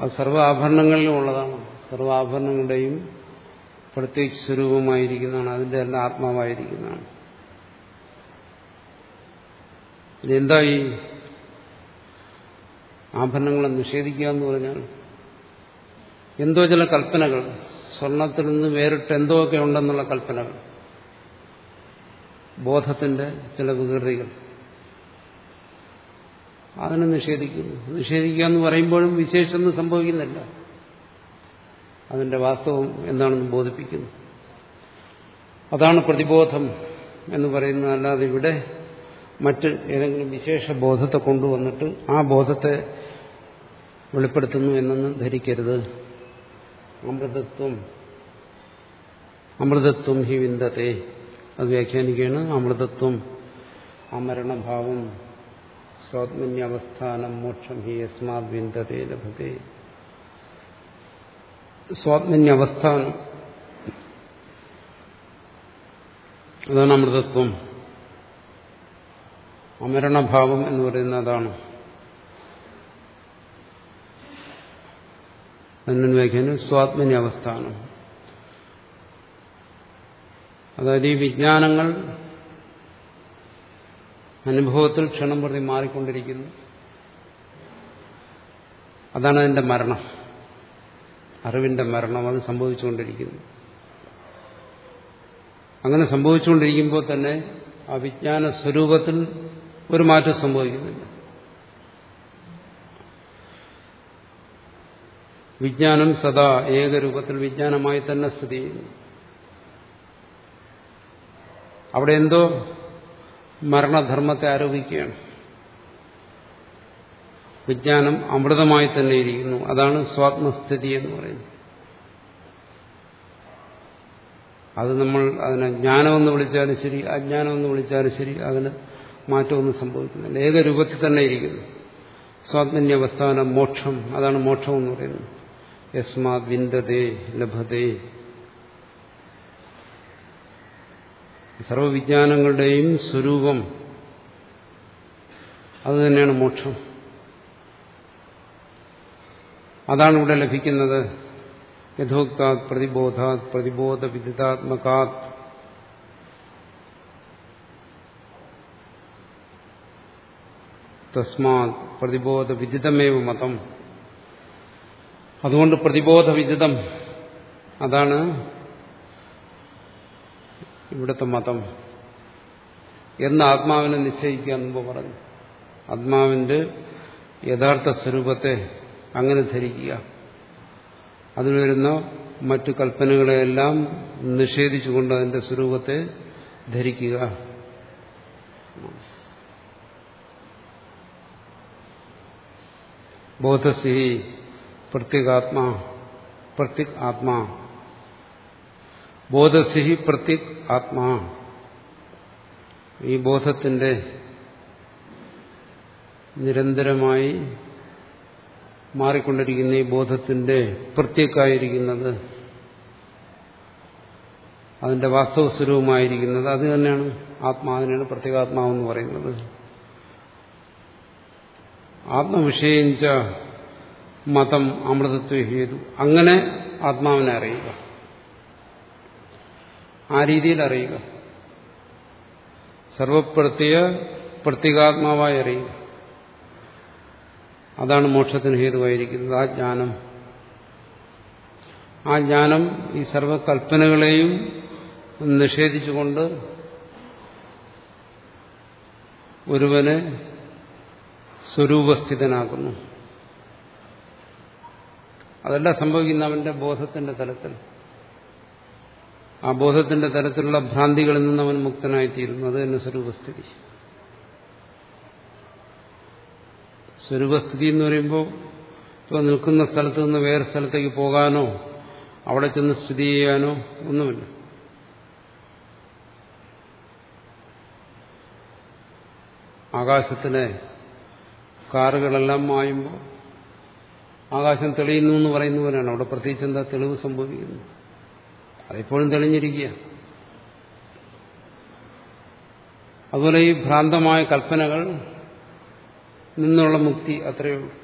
അത് സർവാഭരണങ്ങളിലും ഉള്ളതാണ്. സർവാഭരണങ്ങളുടെയും പ്രത്യേക സ്വരൂപമായിരിക്കുന്നതാണ്. അതിന്റെ എല്ലാം ആത്മാവായിരിക്കുന്നതാണ്. ഇതെന്താ ഈ ആഭരണങ്ങളെ നിഷേധിക്കുക എന്ന് പറഞ്ഞാൽ എന്തോ ചില കൽപ്പനകൾ. സ്വർണത്തിൽ നിന്ന് വേറിട്ട് എന്തോ ഒക്കെ ഉണ്ടെന്നുള്ള കൽപ്പനകൾ. ബോധത്തിന്റെ ചില വികൃതികൾ. അതിനെ നിഷേധിക്കുന്നു. നിഷേധിക്കുക എന്ന് പറയുമ്പോഴും വിശേഷമൊന്നും സംഭവിക്കുന്നില്ല. അതിന്റെ വാസ്തവം എന്താണെന്ന് ബോധിപ്പിക്കുന്നു. അതാണ് പ്രതിബോധം എന്ന് പറയുന്നത്. അല്ലാതെ ഇവിടെ മറ്റ് ഏതെങ്കിലും വിശേഷ ബോധത്തെ കൊണ്ടുവന്നിട്ട് ആ ബോധത്തെ വെളിപ്പെടുത്തുന്നു എന്നൊന്നും ധരിക്കരുത്. അമൃതത്വം. അമൃതത്വം ഹി വിന്ദത്തെ. അത് വ്യാഖ്യാനിക്കുകയാണ്. അമൃതത്വം അമരണഭാവം സ്വാത്മന്യാവസ്ഥാനം മോക്ഷം ഹി യസ്മാത് വിന്ദതേ ലഭത്തെ സ്വാത്മന്യാവസ്ഥാനം. അതാണ് അമൃതത്വം. അമരണഭാവം എന്ന് പറയുന്ന അതാണ് അതിന് വ്യാഖ്യാനം സ്വാത്മനി അവസ്ഥാനം അതായത് ഈ വിജ്ഞാനങ്ങൾ അനുഭവത്തിൽ ക്ഷണം പ്രതി മാറിക്കൊണ്ടിരിക്കുന്നു. അതാണ് അതിന്റെ മരണം. അറിവിന്റെ മരണം അത് സംഭവിച്ചുകൊണ്ടിരിക്കുന്നു. അങ്ങനെ സംഭവിച്ചുകൊണ്ടിരിക്കുമ്പോൾ തന്നെ ആ വിജ്ഞാന സ്വരൂപത്തിൽ ഒരു മാറ്റം സംഭവിക്കുന്നില്ല. വിജ്ഞാനം സദാ ഏകരൂപത്തിൽ വിജ്ഞാനമായി തന്നെ സ്ഥിതി ചെയ്യുന്നു. അവിടെ എന്തോ മരണധർമ്മത്തെ ആരോപിക്കുകയാണ്. വിജ്ഞാനം അമൃതമായി തന്നെ ഇരിക്കുന്നു. അതാണ് സ്വാത്മസ്ഥിതി എന്ന് പറയുന്നത്. അത് നമ്മൾ അതിനെ ജ്ഞാനമെന്ന് വിളിച്ചാലും ശരി അജ്ഞാനമെന്ന് വിളിച്ചാലും ശരി അതിന് മാറ്റമൊന്നും സംഭവിക്കുന്നില്ല. ഏകരൂപത്തിൽ തന്നെ ഇരിക്കുന്നു. സ്വാത്മന്യവസ്ഥാനം മോക്ഷം അതാണ് മോക്ഷം എന്ന് പറയുന്നത്. യസ്മാ വിന്ദതേ ലഭതേ സർവവിജ്ഞാനങ്ങളുടെയും സ്വരൂപം. അതുതന്നെയാണ് മോക്ഷം. അതാണ് ഇവിടെ ലഭിക്കുന്നത്. യഥോക്താത് പ്രതിബോധാത് പ്രതിബോധ വിദിതാത്മകാത്. തസ്മാത് പ്രതിബോധ വിദിതമേവ മതം. അതുകൊണ്ട് പ്രതിബോധ വിദിതം. അതാണ് ഇവിടുത്തെ മതം. എന്ന് ആത്മാവിനെ നിശ്ചയിക്കുക മുമ്പ് പറഞ്ഞു. ആത്മാവിന്റെ യഥാർത്ഥ സ്വരൂപത്തെ അങ്ങനെ ധരിക്കുക. അതിൽ വരുന്ന മറ്റു കൽപ്പനകളെയെല്ലാം നിഷേധിച്ചുകൊണ്ട് അതിന്റെ സ്വരൂപത്തെ ധരിക്കുക. ബോധസ്ഥിതി പ്രത്യേകാത്മാ പ്രത്യേക ആത്മാ. ബോധസ്ഥിതി പ്രത്യ ആത്മാ. ഈ ബോധത്തിന്റെ നിരന്തരമായി മാറിക്കൊണ്ടിരിക്കുന്ന ഈ ബോധത്തിന്റെ പ്രത്യേകായിരിക്കുന്നത് അതിന്റെ വാസ്തവ സ്വരൂപമായിരിക്കുന്നത് അത് തന്നെയാണ് ആത്മാവിനാണ് പ്രത്യേകാത്മാവെന്ന് പറയുന്നത്. ആത്മവിഷയിച്ച മതം അമൃതത്വ ഹേതു. അങ്ങനെ ആത്മാവിനെ അറിയുക. ആ രീതിയിൽ അറിയുക. സർവപ്രത്യ പ്രത്യേകാത്മാവായി അറിയുക. അതാണ് മോക്ഷത്തിന് ഹേതുവായിരിക്കുന്നത് ആ ജ്ഞാനം. ആ ജ്ഞാനം ഈ സർവകൽപ്പനകളെയും നിഷേധിച്ചുകൊണ്ട് ഒരുവനെ സ്വരൂപസ്ഥിതനാക്കുന്നു അതെല്ലാം സംഭവിക്കുന്ന അവന്റെ ബോധത്തിന്റെ തലത്തിൽ. ആ ബോധത്തിന്റെ തരത്തിലുള്ള ഭ്രാന്തികളിൽ നിന്ന് അവൻ മുക്തനായിത്തീരുന്നു. അത് തന്നെ സ്വരൂപസ്ഥിതി. സ്വരൂപസ്ഥിതി എന്ന് പറയുമ്പോൾ ഇപ്പോൾ നിൽക്കുന്ന സ്ഥലത്ത് നിന്ന് വേറെ സ്ഥലത്തേക്ക് പോകാനോ അവിടെ ചെന്ന് സ്ഥിതി ചെയ്യാനോ ഒന്നുമില്ല. ആകാശത്തിലെ കാറുകളെല്ലാം മായുമ്പോൾ ആകാശം തെളിയുന്നു എന്ന് പറയുന്നവരാണ് അവിടെ പ്രത്യേകിച്ച് എന്താ തെളിവ് സംഭവിക്കുന്നു അതിപ്പോഴും തെളിഞ്ഞിരിക്കുക. അതുപോലെ ഈ ഭ്രാന്തമായ കൽപ്പനകൾ നിന്നുള്ള മുക്തി അത്രയേ ഉള്ളൂ.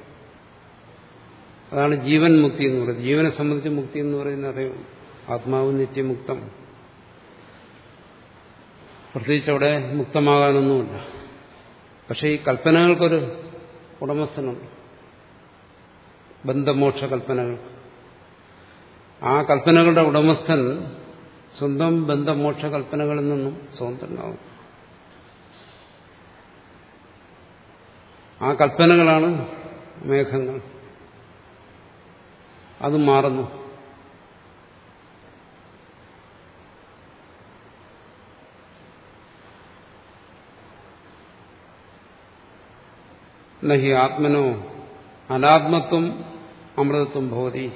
അതാണ് ജീവൻ മുക്തി എന്ന് പറയുന്നത്. ജീവനെ സംബന്ധിച്ച് മുക്തി എന്ന് പറയുന്നത് അതേ ഉള്ളൂ. ആത്മാവ് നിത്യമുക്തം. പ്രത്യേകിച്ച് അവിടെ മുക്തമാകാനൊന്നുമില്ല. പക്ഷേ ഈ കൽപ്പനകൾക്കൊരു ഉടമസ്ഥനുണ്ട്. ബന്ധമോക്ഷ കൽപ്പനകൾ ആ കൽപ്പനകളുടെ ഉടമസ്ഥൻ സ്വന്തം ബന്ധമോക്ഷ കൽപ്പനകളിൽ നിന്നും സ്വതന്ത്രനാകും ആ കൽപ്പനകളാണ് മേഘങ്ങൾ. അത് മാറുന്നു. നഹി ആത്മനോ അനാത്മത്വം അമൃതത്വം ഭവതി.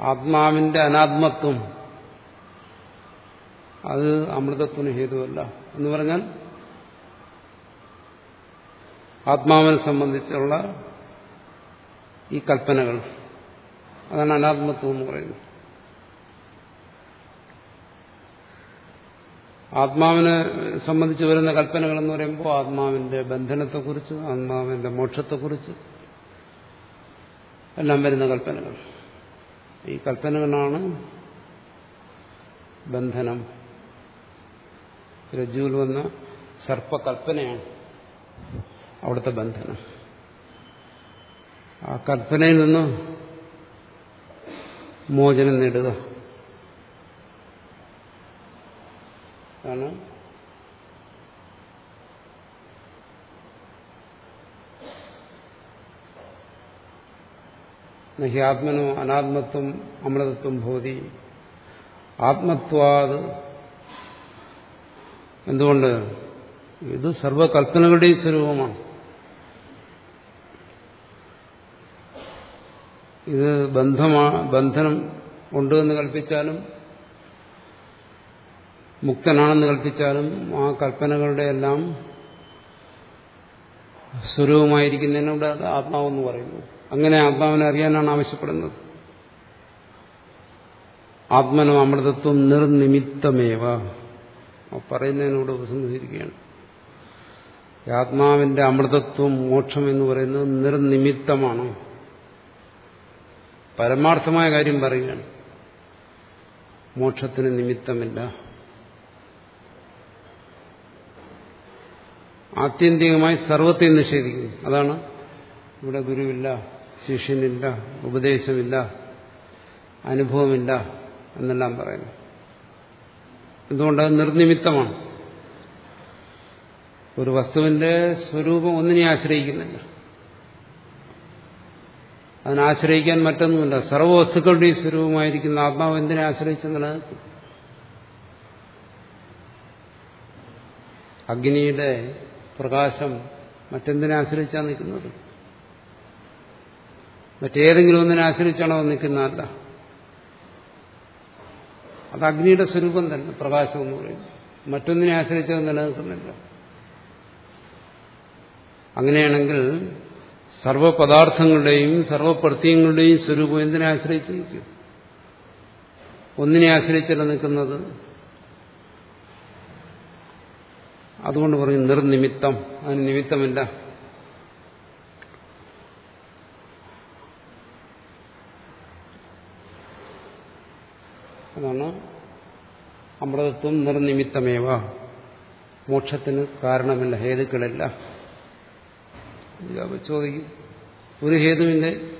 ആത്മാവിന്റെ അനാത്മത്വം. അത് അമൃതത്വന് ഹേതുവല്ല. എന്ന് പറഞ്ഞാൽ ആത്മാവിനെ സംബന്ധിച്ചുള്ള ഈ കൽപ്പനകൾ. അതാണ് അനാത്മത്വം എന്ന് പറയുന്നത്. ആത്മാവിനെ സംബന്ധിച്ച് വരുന്ന കൽപ്പനകൾ എന്ന് പറയുമ്പോൾ ആത്മാവിന്റെ ബന്ധനത്തെക്കുറിച്ച് ആത്മാവിന്റെ മോക്ഷത്തെക്കുറിച്ച് എല്ലാം വരുന്ന കൽപ്പനകൾ. ഈ കൽപ്പനകളാണ് ബന്ധനം. രജ്ജുവിൽ വന്ന സർപ്പകൽപ്പനയാണ് അവിടുത്തെ ബന്ധനം. ആ കൽപ്പനയിൽ നിന്ന് മോചനം നേടുക. ആണ് നഹി ആത്മനോ അനാത്മത്വം അമൃതത്വം ഭൂതി ആത്മത്വാത് എന്തുകൊണ്ട്? ഇത് സർവകൽപ്പനകളുടെയും സ്വരൂപമാണ്. ഇത് ബന്ധമാ ബന്ധനം ഉണ്ട് എന്ന് കൽപ്പിച്ചാലും മുക്തനാണെന്ന് കൽപ്പിച്ചാലും ആ കൽപ്പനകളുടെ എല്ലാം സ്വരൂപമായിരിക്കുന്നതിനോട് ആത്മാവെന്ന് പറയുന്നു. അങ്ങനെ ആത്മാവിനെ അറിയാനാണ് ആവശ്യപ്പെടുന്നത്. ആത്മനോ അമൃതത്വം നിർനിമിത്തമേവ. പറയുന്നതിനോട് ഉപസംഹരിക്കുകയാണ്. ആത്മാവിന്റെ അമൃതത്വം മോക്ഷം എന്ന് പറയുന്നത് നിർനിമിത്തമാണ്. പരമാർത്ഥമായ കാര്യം പറയുകയാണ്. മോക്ഷത്തിന് നിമിത്തമില്ല. ആത്യന്തികമായി സർവത്തെ നിഷേധിക്കുന്നു. അതാണ് ഇവിടെ ഗുരുവില്ല. ശിഷ്യനില്ല ഉപദേശമില്ല അനുഭവമില്ല എന്നെല്ലാം പറയുന്നു. എന്തുകൊണ്ട്? അത് നിർനിമിത്തമാണ്. ഒരു വസ്തുവിന്റെ സ്വരൂപം ഒന്നിനെ ആശ്രയിക്കുന്നില്ല. അതിനാശ്രയിക്കാൻ മറ്റൊന്നുമില്ല. സർവ വസ്തുക്കളുടെയും സ്വരൂപമായിരിക്കുന്ന ആത്മാവ് എന്തിനെ ആശ്രയിച്ച് നിലനിൽക്കും അഗ്നിയുടെ പ്രകാശം മറ്റെന്തിനെ ആശ്രയിച്ചാണ് നിൽക്കുന്നത്? മറ്റേതെങ്കിലും ഒന്നിനെ ആശ്രയിച്ചാണോ നിൽക്കുന്നതല്ല. അത് അഗ്നിയുടെ സ്വരൂപം തന്നെ പ്രകാശം എന്ന് പറയുന്നത്. മറ്റൊന്നിനെ ആശ്രയിച്ചത് നിലനിൽക്കുന്നില്ല. അങ്ങനെയാണെങ്കിൽ സർവപദാർത്ഥങ്ങളുടെയും സർവപ്രത്യങ്ങളുടെയും സ്വരൂപം എന്തിനെ ആശ്രയിച്ചിരിക്കും? ഒന്നിനെ ആശ്രയിച്ചല്ല നിൽക്കുന്നത്. അതുകൊണ്ട് പറയും നിർനിമിത്തം. അതിന് നിമിത്തമില്ല. അതാണ് അമൃതത്വം നിർനിമിത്തമേവ. മോക്ഷത്തിന് കാരണമില്ല ഹേതുക്കളില്ല. ചോദിക്കും ഒരു ഹേതുവില്ല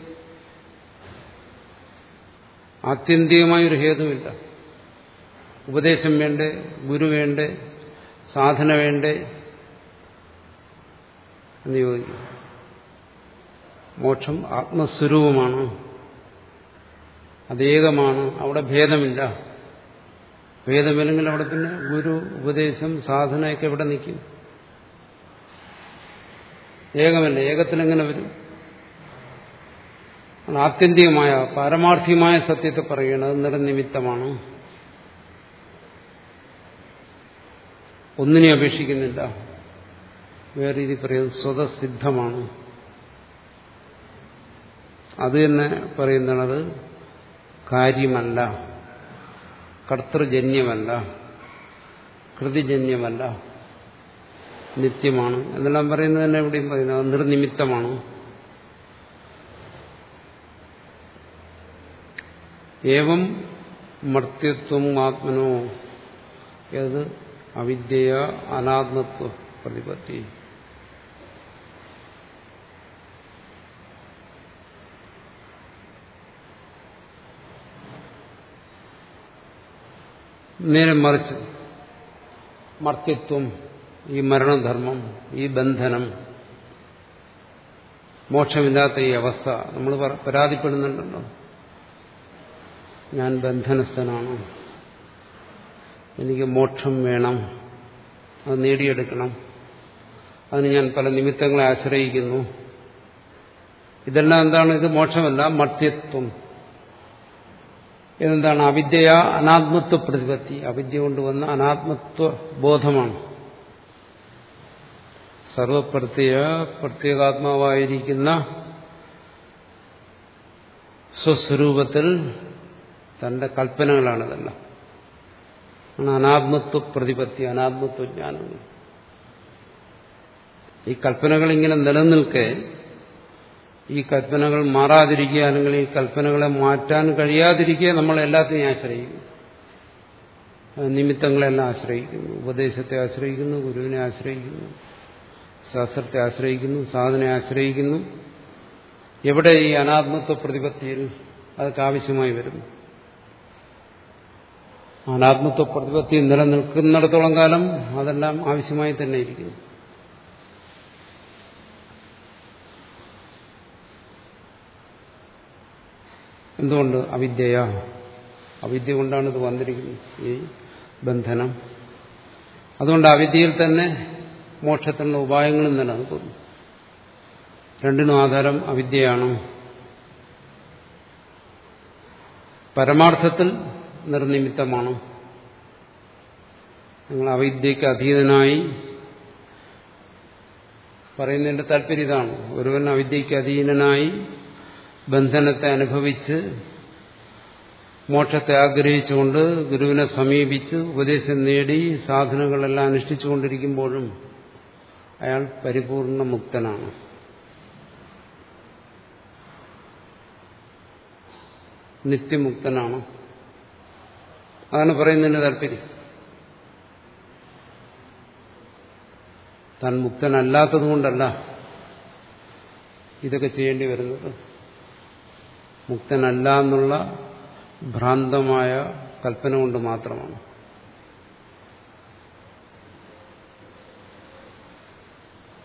ആത്യന്തികമായ ഒരു ഹേതുവില്ല. ഉപദേശം വേണ്ടേ ഗുരു വേണ്ടേ സാധന വേണ്ടേ എന്ന് ചോദിക്കും. മോക്ഷം ആത്മസ്വരൂപമാണ്. അതേകമാണ്. അവിടെ ഭേദമില്ല. ഭേദമില്ലെങ്കിൽ അവിടെ പിന്നെ ഗുരു ഉപദേശം സാധനയൊക്കെ എവിടെ നിൽക്കും. ഏകമല്ല ഏകത്തിലെങ്ങനെ വരും? ആത്യന്തികമായ പാരമാർത്ഥികമായ സത്യത്തെ പറയുന്നത് നിറനിമിത്തമാണ് ഒന്നിനെ അപേക്ഷിക്കുന്നില്ല. വേറെ രീതി പറയുന്നത് സ്വതസിദ്ധമാണ്. അത് തന്നെ പറയുന്നത് കാര്യമല്ല. കർത്തൃജന്യമല്ല. കൃതിജന്യമല്ല. നിത്യമാണ്. എന്നെല്ലാം പറയുന്നത് തന്നെ എവിടെയും പറയുന്നത്. നിർനിമിത്തമാണ്. ഏവം മർത്യത്വം ആത്മനോ. ഏത്? അവിദ്യ അനാത്മത്വ പ്രതിപത്തി. നേരെ മറിച്ച് മർത്തിത്വം ഈ മരണധർമ്മം ഈ ബന്ധനം മോക്ഷമില്ലാത്ത ഈ അവസ്ഥ നമ്മൾ പരാതിപ്പെടുന്നുണ്ടല്ലോ. ഞാൻ ബന്ധനസ്ഥനാണ്. എനിക്ക് മോക്ഷം വേണം. അത് നേടിയെടുക്കണം. അതിന് ഞാൻ പല നിമിത്തങ്ങളെ ആശ്രയിക്കുന്നു. ഇതെല്ലാം എന്താണ്? ഇത് മോക്ഷമല്ല മർത്യത്വം ഇതെന്താണ്? അവിദ്യ അനാത്മത്വ പ്രതിപത്തി. അവിദ്യ കൊണ്ടുവന്ന അനാത്മത്വ ബോധമാണ്. സർവപ്രത്യ പ്രത്യേകാത്മാവായിരിക്കുന്ന സ്വസ്വരൂപത്തിൽ തന്റെ കൽപ്പനകളാണിതെല്ലാം അനാത്മത്വ പ്രതിപത്തി അനാത്മത്വ ജ്ഞാനങ്ങൾ ഈ കൽപ്പനകൾ ഇങ്ങനെ നിലനിൽക്കെ ഈ കൽപ്പനകൾ മാറാതിരിക്കുക അല്ലെങ്കിൽ ഈ കൽപ്പനകളെ മാറ്റാൻ കഴിയാതിരിക്കുക നമ്മൾ എല്ലാത്തിനെയും ആശ്രയിക്കുന്നു നിമിത്തങ്ങളെല്ലാം ആശ്രയിക്കുന്നു. ഉപദേശത്തെ ആശ്രയിക്കുന്നു ഗുരുവിനെ ആശ്രയിക്കുന്നു ശാസ്ത്രത്തെ ആശ്രയിക്കുന്നു സാധനയെ ആശ്രയിക്കുന്നു. എവിടെ ഈ അനാത്മത്വ പ്രതിപത്തിയിൽ അതൊക്കെ ആവശ്യമായി വരുന്നു. അനാത്മത്വ പ്രതിപത്തി നിലനിൽക്കുന്നിടത്തോളം കാലം അതെല്ലാം ആവശ്യമായി തന്നെ ഇരിക്കുന്നു. എന്തുകൊണ്ട് അവിദ്യയാ? അവിദ്യ കൊണ്ടാണ് ഇത് വന്നിരിക്കുന്നത് ഈ ബന്ധനം. അതുകൊണ്ട് അവിദ്യയിൽ തന്നെ മോക്ഷത്തിനുള്ള ഉപായങ്ങളും നിലനിൽക്കുന്നു രണ്ടിനും ആധാരം അവിദ്യയാണ്. പരമാർത്ഥത്തിൽ നിർനിമിത്തമാണ്. നിങ്ങൾ അവിദ്യയ്ക്ക് അതീതനായി പറയുന്നതിന്റെ താല്പര്യം ഇതാണ്. ഒരുവൻ അവിദ്യയ്ക്ക് അധീനനായി ബന്ധനത്തെ അനുഭവിച്ച് മോക്ഷത്തെ ആഗ്രഹിച്ചുകൊണ്ട് ഗുരുവിനെ സമീപിച്ച് ഉപദേശം നേടി സാധനങ്ങളെല്ലാം അനുഷ്ഠിച്ചുകൊണ്ടിരിക്കുമ്പോഴും അയാൾ പരിപൂർണ മുക്തനാണ്. നിത്യമുക്തനാണ്. അതാണ് പറയുന്നതിന്റെ താല്പര്യം. താൻ മുക്തനല്ലാത്തതുകൊണ്ടല്ല ഇതൊക്കെ ചെയ്യേണ്ടി വരുന്നത്. മുക്തനല്ല എന്നുള്ള ഭ്രാന്തമായ കൽപ്പന കൊണ്ട് മാത്രമാണ്.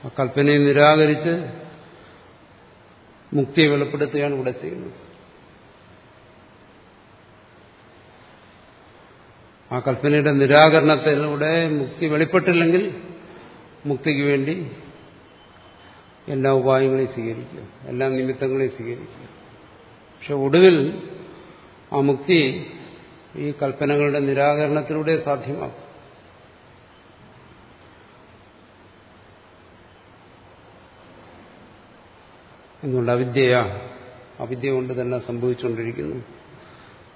ആ കൽപ്പനയെ നിരാകരിച്ച് മുക്തിയെ വെളിപ്പെടുത്തുകയാണ് ഇവിടെ ചെയ്യുന്നത്. ആ കൽപ്പനയുടെ നിരാകരണത്തിലൂടെ മുക്തി വെളിപ്പെട്ടില്ലെങ്കിൽ മുക്തിക്ക് വേണ്ടി എല്ലാ ഉപായങ്ങളെയും സ്വീകരിക്കുക എല്ലാ നിമിത്തങ്ങളെയും സ്വീകരിക്കുക. പക്ഷെ ഒടുവിൽ ആ മുക്തി ഈ കൽപ്പനകളുടെ നിരാകരണത്തിലൂടെ സാധ്യമാകും. എന്തുകൊണ്ട് അവിദ്യയ? അവിദ്യ കൊണ്ട് തന്നെ സംഭവിച്ചുകൊണ്ടിരിക്കുന്നു.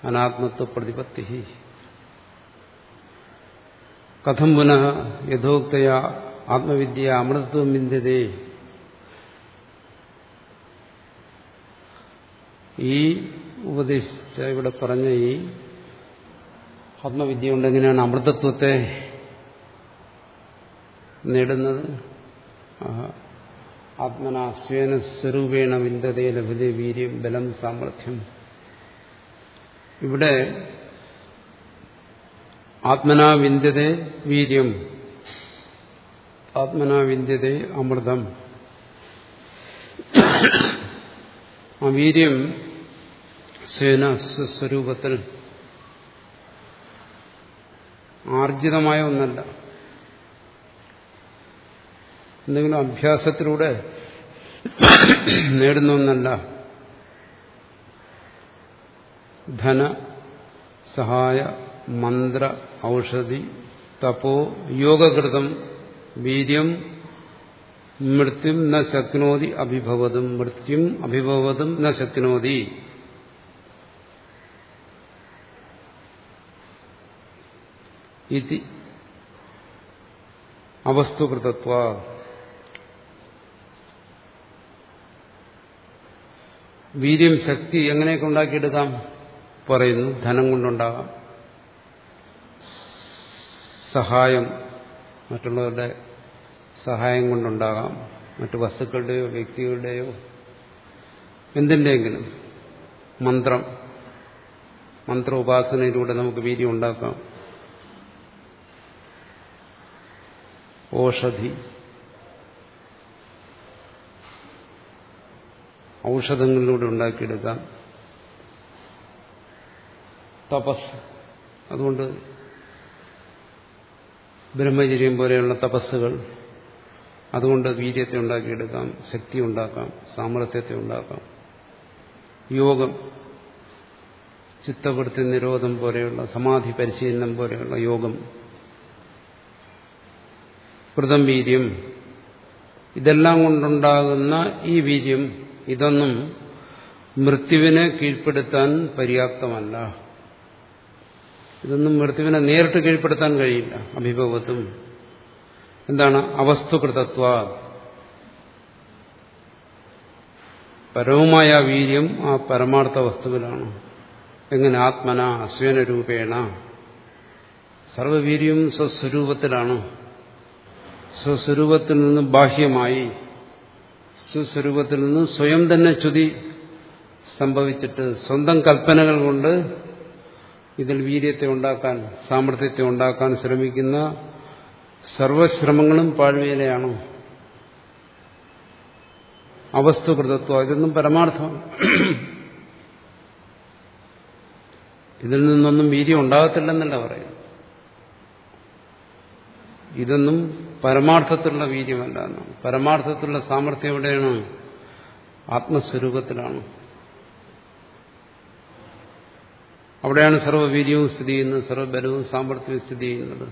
അനാത്മത്വ പ്രതിപത്തി. കഥം പുനഃ യഥോക്തയ. ആത്മവിദ്യ അമൃതത്വം വിന്ദതേ ഈ ഉപദേശിച്ച ഇവിടെ പറഞ്ഞ ഈ ആത്മവിദ്യ കൊണ്ട് എങ്ങനെയാണ് അമൃതത്വത്തെ നേടുന്നത്? ആത്മന സ്വേന സ്വരൂപേണ വിന്ദതേ ലഭ്യതേ വീര്യം ബലം സാമർഥ്യം. ഇവിടെ ആത്മനാ വിന്ദതേ വീര്യം ആത്മനാ വിന്ദതേ അമൃതം. ആ വീര്യം സ്വേന സ്വസ്വരൂപത്തിൽ ആർജിതമായ ഒന്നല്ല. എന്തെങ്കിലും അഭ്യാസത്തിലൂടെ നേടുന്ന ഒന്നല്ല. ധന സഹായ മന്ത്ര ഔഷധി തപോ യോഗകൃതം വീര്യം മൃത്യും ന ശക്നോതി അഭിഭവതും മൃത്യും അഭിഭവതും ന ശക്നോതി. ഇതി അവസ്തുകൃതത്വ വീര്യം ശക്തി എങ്ങനെയൊക്കെ ഉണ്ടാക്കിയെടുക്കാം? പറയുന്നു. ധനം കൊണ്ടുണ്ടാകാം. സഹായം മറ്റുള്ളവരുടെ സഹായം കൊണ്ടുണ്ടാകാം. മറ്റു വസ്തുക്കളുടെയോ വ്യക്തികളുടെയോ എന്തിന്റെയെങ്കിലും മന്ത്രം മന്ത്ര ഉപാസനയിലൂടെ നമുക്ക് വീര്യം ഉണ്ടാക്കാം. ഓഷധി. ഔഷധങ്ങളിലൂടെ ഉണ്ടാക്കിയെടുക്കാം. തപസ്. അതുകൊണ്ട് ബ്രഹ്മചര്യം പോലെയുള്ള തപസ്സുകൾ. അതുകൊണ്ട് വീര്യത്തെ ഉണ്ടാക്കിയെടുക്കാം ശക്തി ഉണ്ടാക്കാം സാമർത്ഥ്യത്തെ ഉണ്ടാക്കാം. യോഗം. ചിത്തവൃത്തി നിരോധം പോലെയുള്ള സമാധി പരിശീലനം പോലെയുള്ള യോഗം. കൃതം വീര്യം. ഇതെല്ലാം കൊണ്ടുണ്ടാകുന്ന ഈ വീര്യം ഇതൊന്നും മൃത്യുവിനെ കീഴ്പ്പെടുത്താൻ പര്യാപ്തമല്ല. ഇതൊന്നും മൃത്യുവിനെ നേരിട്ട് കീഴ്പ്പെടുത്താൻ കഴിയില്ല അഭിഭവത്തും. എന്താണ്? അവസ്തുകൃതത്വ. പരവുമായ വീര്യം ആ പരമാർത്ഥ വസ്തുവിലാണ്. എങ്ങനെ? ആത്മന അസ്വേന രൂപേണ സർവവീര്യം സ്വസ്വരൂപത്തിലാണ്. സ്വസ്വരൂപത്തിൽ നിന്ന് ബാഹ്യമായി സ്വസ്വരൂപത്തിൽ നിന്ന് സ്വയം തന്നെ ചുതി സംഭവിച്ചിട്ട് സ്വന്തം കൽപ്പനകൾ കൊണ്ട് ഇതിൽ വീര്യത്തെ ഉണ്ടാക്കാൻ സാമർഥ്യത്തെ ഉണ്ടാക്കാൻ ശ്രമിക്കുന്ന സർവശ്രമങ്ങളും പാഴ്വേലയാണ് അവസ്തുകൃതത്വം ഇതൊന്നും പരമാർത്ഥം ഇതിൽ നിന്നൊന്നും വീര്യം ഉണ്ടാകത്തില്ലെന്നല്ല പറയുന്നത്. ഇതൊന്നും പരമാർത്ഥത്തിലുള്ള വീര്യമല്ല എന്നാണ് പരമാർത്ഥത്തിലുള്ള സാമർഥ്യം എവിടെയാണ്? ആത്മസ്വരൂപത്തിലാണ്. അവിടെയാണ് സർവവീര്യവും സ്ഥിതി ചെയ്യുന്നത് സർവബലവും സാമർഥ്യവും സ്ഥിതി ചെയ്യുന്നത്.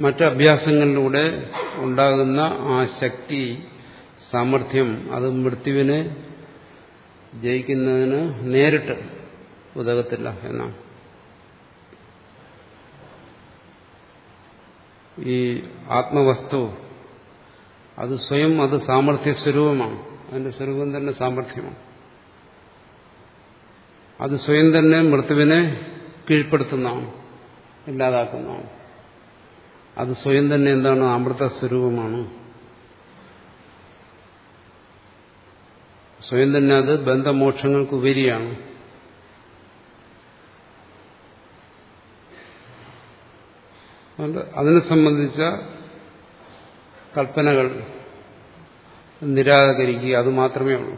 മറ്റ് അഭ്യാസങ്ങളിലൂടെ ഉണ്ടാകുന്ന ആ ശക്തി സാമർഥ്യം അത് മൃത്യുവിനെ ജയിക്കുന്നതിന് നേരിട്ട് ഉതകത്തില്ല എന്നാണ്. ഈ ആത്മവസ്തു അത് സ്വയം അത് സാമർഥ്യ സ്വരൂപമാണ്. അതിന്റെ സ്വരൂപം തന്നെ സാമർഥ്യമാണ് അത് സ്വയം തന്നെ മൃത്യുവിനെ കീഴ്പ്പെടുത്തുന്നതാണ് ഇല്ലാതാക്കുന്നതാണ്. അത് സ്വയം തന്നെ എന്താണ്? അമൃത സ്വരൂപമാണ്. സ്വയം തന്നെ അത് ബന്ധമോക്ഷങ്ങൾക്ക് ഉപരിയാണ് അതുകൊണ്ട് അതിനെ സംബന്ധിച്ച കൽപ്പനകൾ നിരാകരിക്കുക അത് മാത്രമേ ഉള്ളൂ.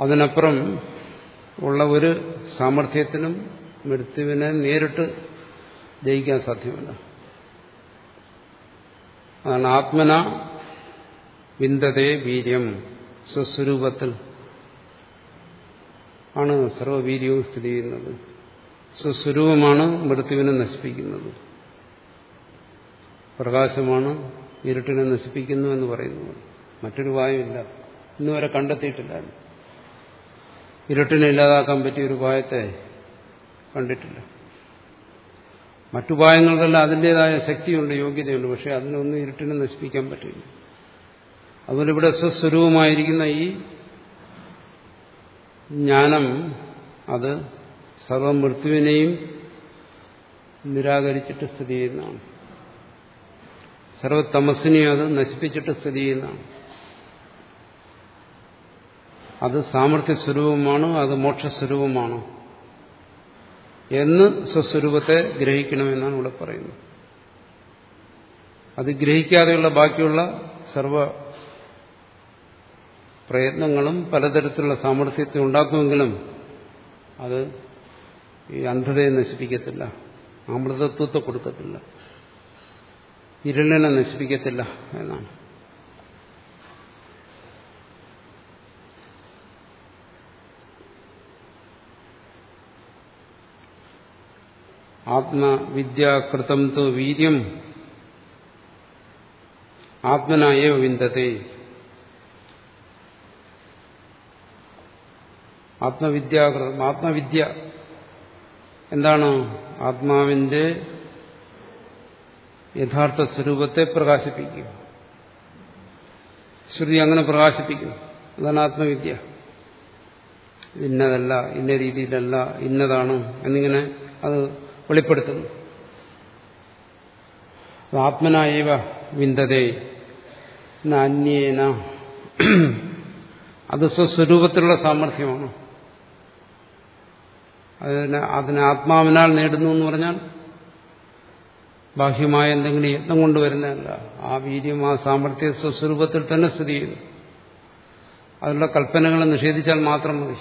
അതിനപ്പുറം ഉള്ള ഒരു സാമർഥ്യത്തിനും മൃത്യുവിനെ നേരിട്ട് ജയിക്കാൻ സാധ്യമല്ല. അതാണ് ആത്മന വിന്ദതേ വീര്യം സ്വസ്വരൂപത്തിൽ ആണ് സർവവീര്യവും സ്ഥിതി ചെയ്യുന്നത്. സ്വസ്വരൂപമാണ് മൃത്യുവിനെ നശിപ്പിക്കുന്നത്. പ്രകാശമാണ് ഇരുട്ടിനെ നശിപ്പിക്കുന്നു എന്ന് പറയുന്നു മറ്റൊരു ഉപായമില്ല ഇന്നുവരെ കണ്ടെത്തിയിട്ടില്ല. ഇരുട്ടിനെ ഇല്ലാതാക്കാൻ പറ്റിയ ഒരു ഉപായത്തെ കണ്ടിട്ടില്ല. മറ്റുപായങ്ങൾക്കെല്ലാം അതിന്റെതായ ശക്തിയുണ്ട് യോഗ്യതയുണ്ട്. പക്ഷെ അതിനൊന്നും ഇരുട്ടിനെ നശിപ്പിക്കാൻ പറ്റില്ല. അതുപോലെ ഇവിടെ സ്വസ്വരൂപമായിരിക്കുന്ന ഈ ജ്ഞാനം അത് സർവമൃത്യുവിനെയും നിരാകരിച്ചിട്ട് സ്ഥിതി ചെയ്യുന്നതാണ്. സർവതമസിനെയും അത് നശിപ്പിച്ചിട്ട് സ്ഥിതി ചെയ്യുന്നതാണ്. അത് സാമർഥ്യ സ്വരൂപമാണ് അത് മോക്ഷസ്വരൂപമാണ് എന്ന് സ്വസ്വരൂപത്തെ ഗ്രഹിക്കണമെന്നാണ് ഇവിടെ പറയുന്നത്. അത് ഗ്രഹിക്കാതെയുള്ള ബാക്കിയുള്ള സർവ പ്രയത്നങ്ങളും പലതരത്തിലുള്ള സാമർഥ്യത്തെ ഉണ്ടാക്കുമെങ്കിലും അത് ഈ അന്ധതയെ നശിപ്പിക്കത്തില്ല അമൃതത്വത്തെ കൊടുക്കത്തില്ല ഇരുളിനെ നശിപ്പിക്കത്തില്ല എന്നാണ്. ആത്മവിദ്യാകൃതം തോ വീര്യം ആത്മനായേവ വിന്ദത്തെ. ആത്മവിദ്യാകൃതം ആത്മവിദ്യ എന്താണ് ആത്മാവിന്റെ യഥാർത്ഥ സ്വരൂപത്തെ പ്രകാശിപ്പിക്കുക ശ്രുതി അങ്ങനെ പ്രകാശിപ്പിക്കുന്നു അതാണ് ആത്മവിദ്യ. ഇന്നതല്ല ഇന്ന രീതിയിലല്ല ഇന്നതാണ് എന്നിങ്ങനെ അത് വെളിപ്പെടുത്തുന്നു. ആത്മനായവ വിന്ദതേ അന്യേന അത് സ്വസ്വരൂപത്തിലുള്ള സാമർഥ്യമാണ്. അതിനെ അതിനെ ആത്മാവിനാൽ നേടുന്നു എന്ന് പറഞ്ഞാൽ ബാഹ്യമായ എന്തെങ്കിലും യത്നം കൊണ്ടുവരുന്നതല്ല. ആ വീര്യം ആ സാമർഥ്യ സ്വസ്വരൂപത്തിൽ തന്നെ സ്ഥിതി ചെയ്യുന്നു. അതിലുള്ള കൽപ്പനകളെ നിഷേധിച്ചാൽ മാത്രം മതി.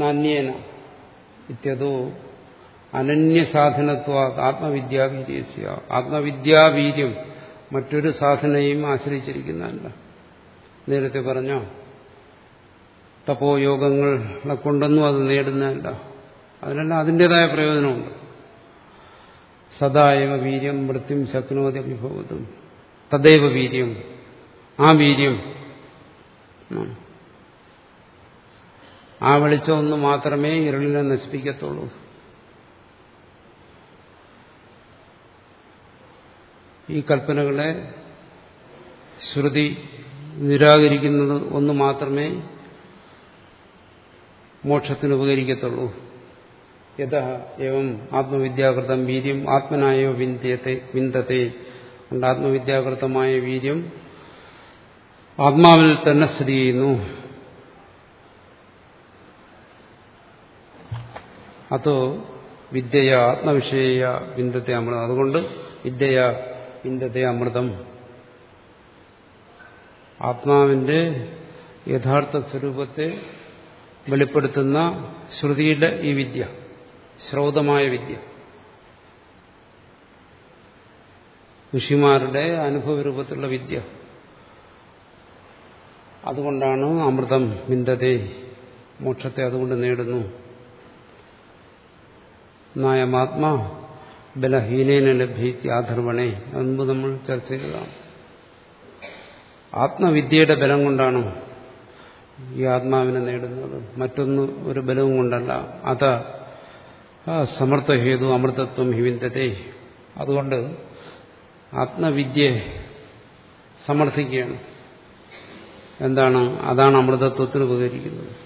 നാന്യേന ഇത്യതോ അനന്യസാധനത്വ ആത്മവിദ്യാവീര്യസ്യ. ആത്മവിദ്യാവീര്യം മറ്റൊരു സാധനയും ആശ്രയിച്ചിരിക്കുന്നതല്ല. നേരത്തെ പറഞ്ഞ? തപോയോഗങ്ങളെ കൊണ്ടൊന്നും അത് നേടുന്നതല്ല. അതിനെല്ലാം അതിന്റെതായ പ്രയോജനമുണ്ട്. സദായവ വീര്യം മൃത്യും ശക്നോതി അഭിഭവത്തും തദൈവ വീര്യം ആ വീര്യം ആ വെളിച്ചമൊന്ന് മാത്രമേ ഇരുളിനെ നശിപ്പിക്കത്തുള്ളൂ. ഈ കൽപ്പനകളെ ശ്രുതി നിരാകരിക്കുന്നത് ഒന്ന് മാത്രമേ മോക്ഷത്തിന് ഉപകരിക്കത്തുള്ളൂ. യഥ ഏവം ആത്മവിദ്യാകൃതം വീര്യം ആത്മനായോ വിന്ദത്തെ വിന്ദത്തെ കൊണ്ട് ആത്മവിദ്യാകൃതമായ വീര്യം ആത്മാവിൽ തന്നെ സ്ഥിതി ചെയ്യുന്നു. അതോ വിദ്യയ ആത്മവിഷയ വിന്ദത്തെ അമൃതം. അതുകൊണ്ട് വിദ്യയ വിന്ദത്തെ അമൃതം. ആത്മാവിന്റെ യഥാർത്ഥ സ്വരൂപത്തെ വെളിപ്പെടുത്തുന്ന ശ്രുതിയുടെ ഈ വിദ്യ ശ്രൗതമായ വിദ്യ. ഋഷിമാരുടെ അനുഭവരൂപത്തിലുള്ള വിദ്യ. അതുകൊണ്ടാണ് അമൃതം മിന്ദതെ മോക്ഷത്തെ അതുകൊണ്ട് നേടുന്നു. നായമാത്മാ ബലഹീനേന ലഭ്യത്തി ആധർവണേ. മുമ്പ് നമ്മൾ ചർച്ച ചെയ്തതാണ്. ആത്മവിദ്യയുടെ ബലം കൊണ്ടാണ് ഈ ആത്മാവിനെ നേടുന്നത്. മറ്റൊന്നും ഒരു ബലവും കൊണ്ടല്ല. അത സമർത്ഥഹേതു അമൃതത്വം ഹിവിന്ദത്തെ അതുകൊണ്ട് ആത്മവിദ്യയെ സമർത്ഥിക്കുകയാണ്. എന്താണ്? അതാണ് അമൃതത്വത്തിന് ഉപകരിക്കുന്നത്.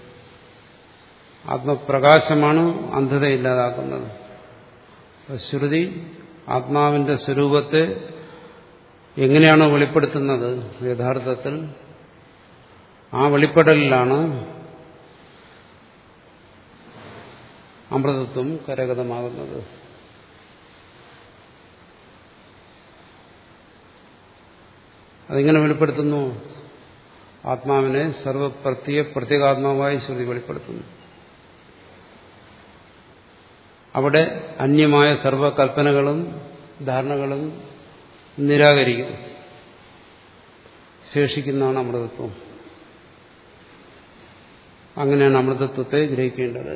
ആത്മപ്രകാശമാണ് അന്ധത ഇല്ലാതാക്കുന്നത്. ശ്രുതി ആത്മാവിന്റെ സ്വരൂപത്തെ എങ്ങനെയാണോ വെളിപ്പെടുത്തുന്നത് യഥാർത്ഥത്തിൽ ആ വെളിപ്പെടലിലാണ് അമൃതത്വം കരഗതമാകുന്നത്. അതിങ്ങനെ വെളിപ്പെടുത്തുന്നു. ആത്മാവിനെ സർവപ്രത്യ പ്രത്യേകാത്മാവായി ശ്രുതി വെളിപ്പെടുത്തുന്നു. അവിടെ അന്യമായ സർവകൽപ്പനകളും ധാരണകളും നിരാകരിക്കുന്നു. ശേഷിക്കുന്നതാണ് അമൃതത്വം. അങ്ങനെയാണ് അമൃതത്വത്തെ ഗ്രഹിക്കേണ്ടത്.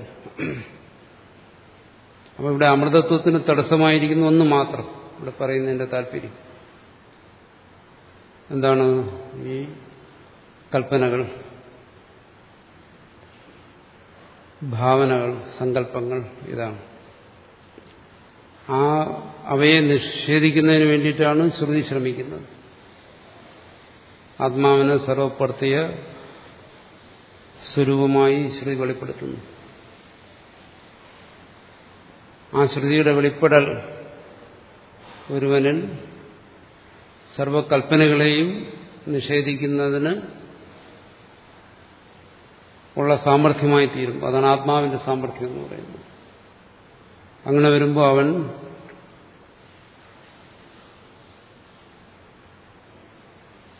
അപ്പോൾ ഇവിടെ അമൃതത്വത്തിന് തടസ്സമായിരിക്കുന്ന ഒന്ന് മാത്രം ഇവിടെ പറയുന്നതിന്റെ താല്പര്യം. എന്താണ് ഈ കൽപ്പനകൾ? ഭാവനകൾ സങ്കല്പങ്ങൾ ഇതാണ്. ആ അവയെ നിഷേധിക്കുന്നതിന് വേണ്ടിയിട്ടാണ് ശ്രുതി ശ്രമിക്കുന്നത്. ആത്മാവിനെ സർവപ്പെടുത്തിയ സ്വരൂപമായി ശ്രുതി വെളിപ്പെടുത്തുന്നു. ആ ശ്രുതിയുടെ വെളിപ്പെടൽ ഒരുവനിൽ സർവകൽപ്പനകളെയും നിഷേധിക്കുന്നതിന് ഉള്ള സാമർഥ്യമായി തീരും അതാണ് ആത്മാവിന്റെ സാമർഥ്യം എന്ന് പറയുന്നത്. അങ്ങനെ വരുമ്പോൾ അവൻ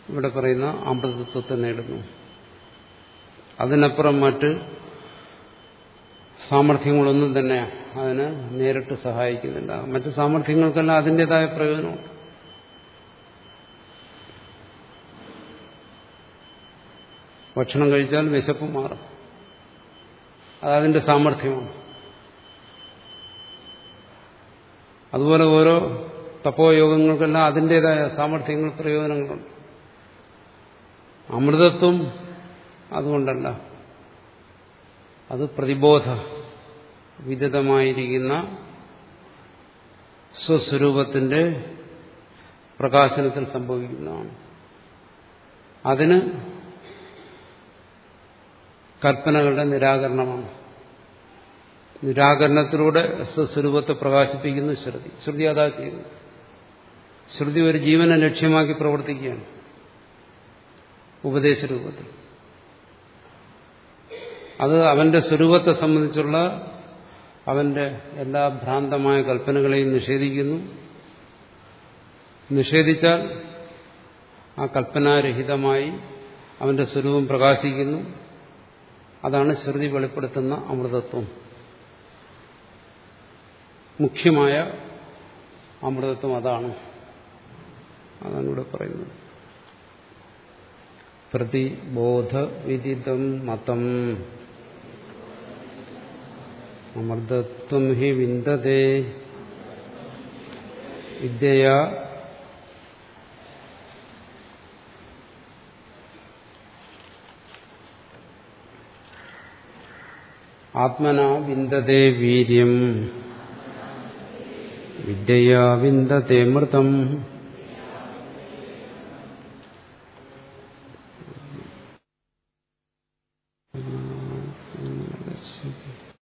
ഇവിടെ പറയുന്ന അമൃതത്വത്തെ നേടുന്നു. അതിനപ്പുറം മറ്റ് സാമർഥ്യങ്ങളൊന്നും തന്നെ അതിന് നേരിട്ട് സഹായിക്കുന്നില്ല. മറ്റ് സാമർഥ്യങ്ങൾക്കെല്ലാം അതിന്റെതായ പ്രയോജനമുണ്ട്. ഭക്ഷണം കഴിച്ചാൽ വിശപ്പ് മാറും. അതതിന്റെ സാമർഥ്യമാണ്. അതുപോലെ ഓരോ തപോയോഗങ്ങൾക്കെല്ലാം അതിന്റെതായ സാമർഥ്യങ്ങൾ പ്രയോജനങ്ങളുണ്ട്. അമൃതത്വം അതുകൊണ്ടല്ല. അത് പ്രതിബോധ വിദിതമായിരിക്കുന്ന സ്വസ്വരൂപത്തിന്റെ പ്രകാശനത്തിൽ സംഭവിക്കുന്നതാണ്. അതിന് കൽപ്പനകളുടെ നിരാകരണമാണ്. നിരാകരണത്തിലൂടെ സ്വസ്വരൂപത്തെ പ്രകാശിപ്പിക്കുന്നു ശ്രുതി. ശ്രുതി അതാ ചെയ്യുന്നു. ശ്രുതി ഒരു ജീവനെ ലക്ഷ്യമാക്കി പ്രവർത്തിക്കുകയാണ്. ഉപദേശരൂപത്തിൽ. അത് അവന്റെ സ്വരൂപത്തെ സംബന്ധിച്ചുള്ള അവന്റെ എല്ലാ ഭ്രാന്തമായ കൽപ്പനകളെയും നിഷേധിക്കുന്നു. നിഷേധിച്ചാൽ ആ കൽപ്പനാരഹിതമായി അവന്റെ സ്വരൂപം പ്രകാശിക്കുന്നു. അതാണ് ശ്രുതി വെളിപ്പെടുത്തുന്ന അമൃതത്വം. മുഖ്യമായ അമൃതത്വം അതാണ്. അതാണ് ഇവിടെ പറയുന്നത് പ്രതിബോധവിദിതം മതം അമൃതത്വം ഹി വിന്ദതേ. വിദ്യയാ. ആത്മന വിന്ദതേ വീര്യം. വിദ്യയാ വിന്ദതേ മൃതം.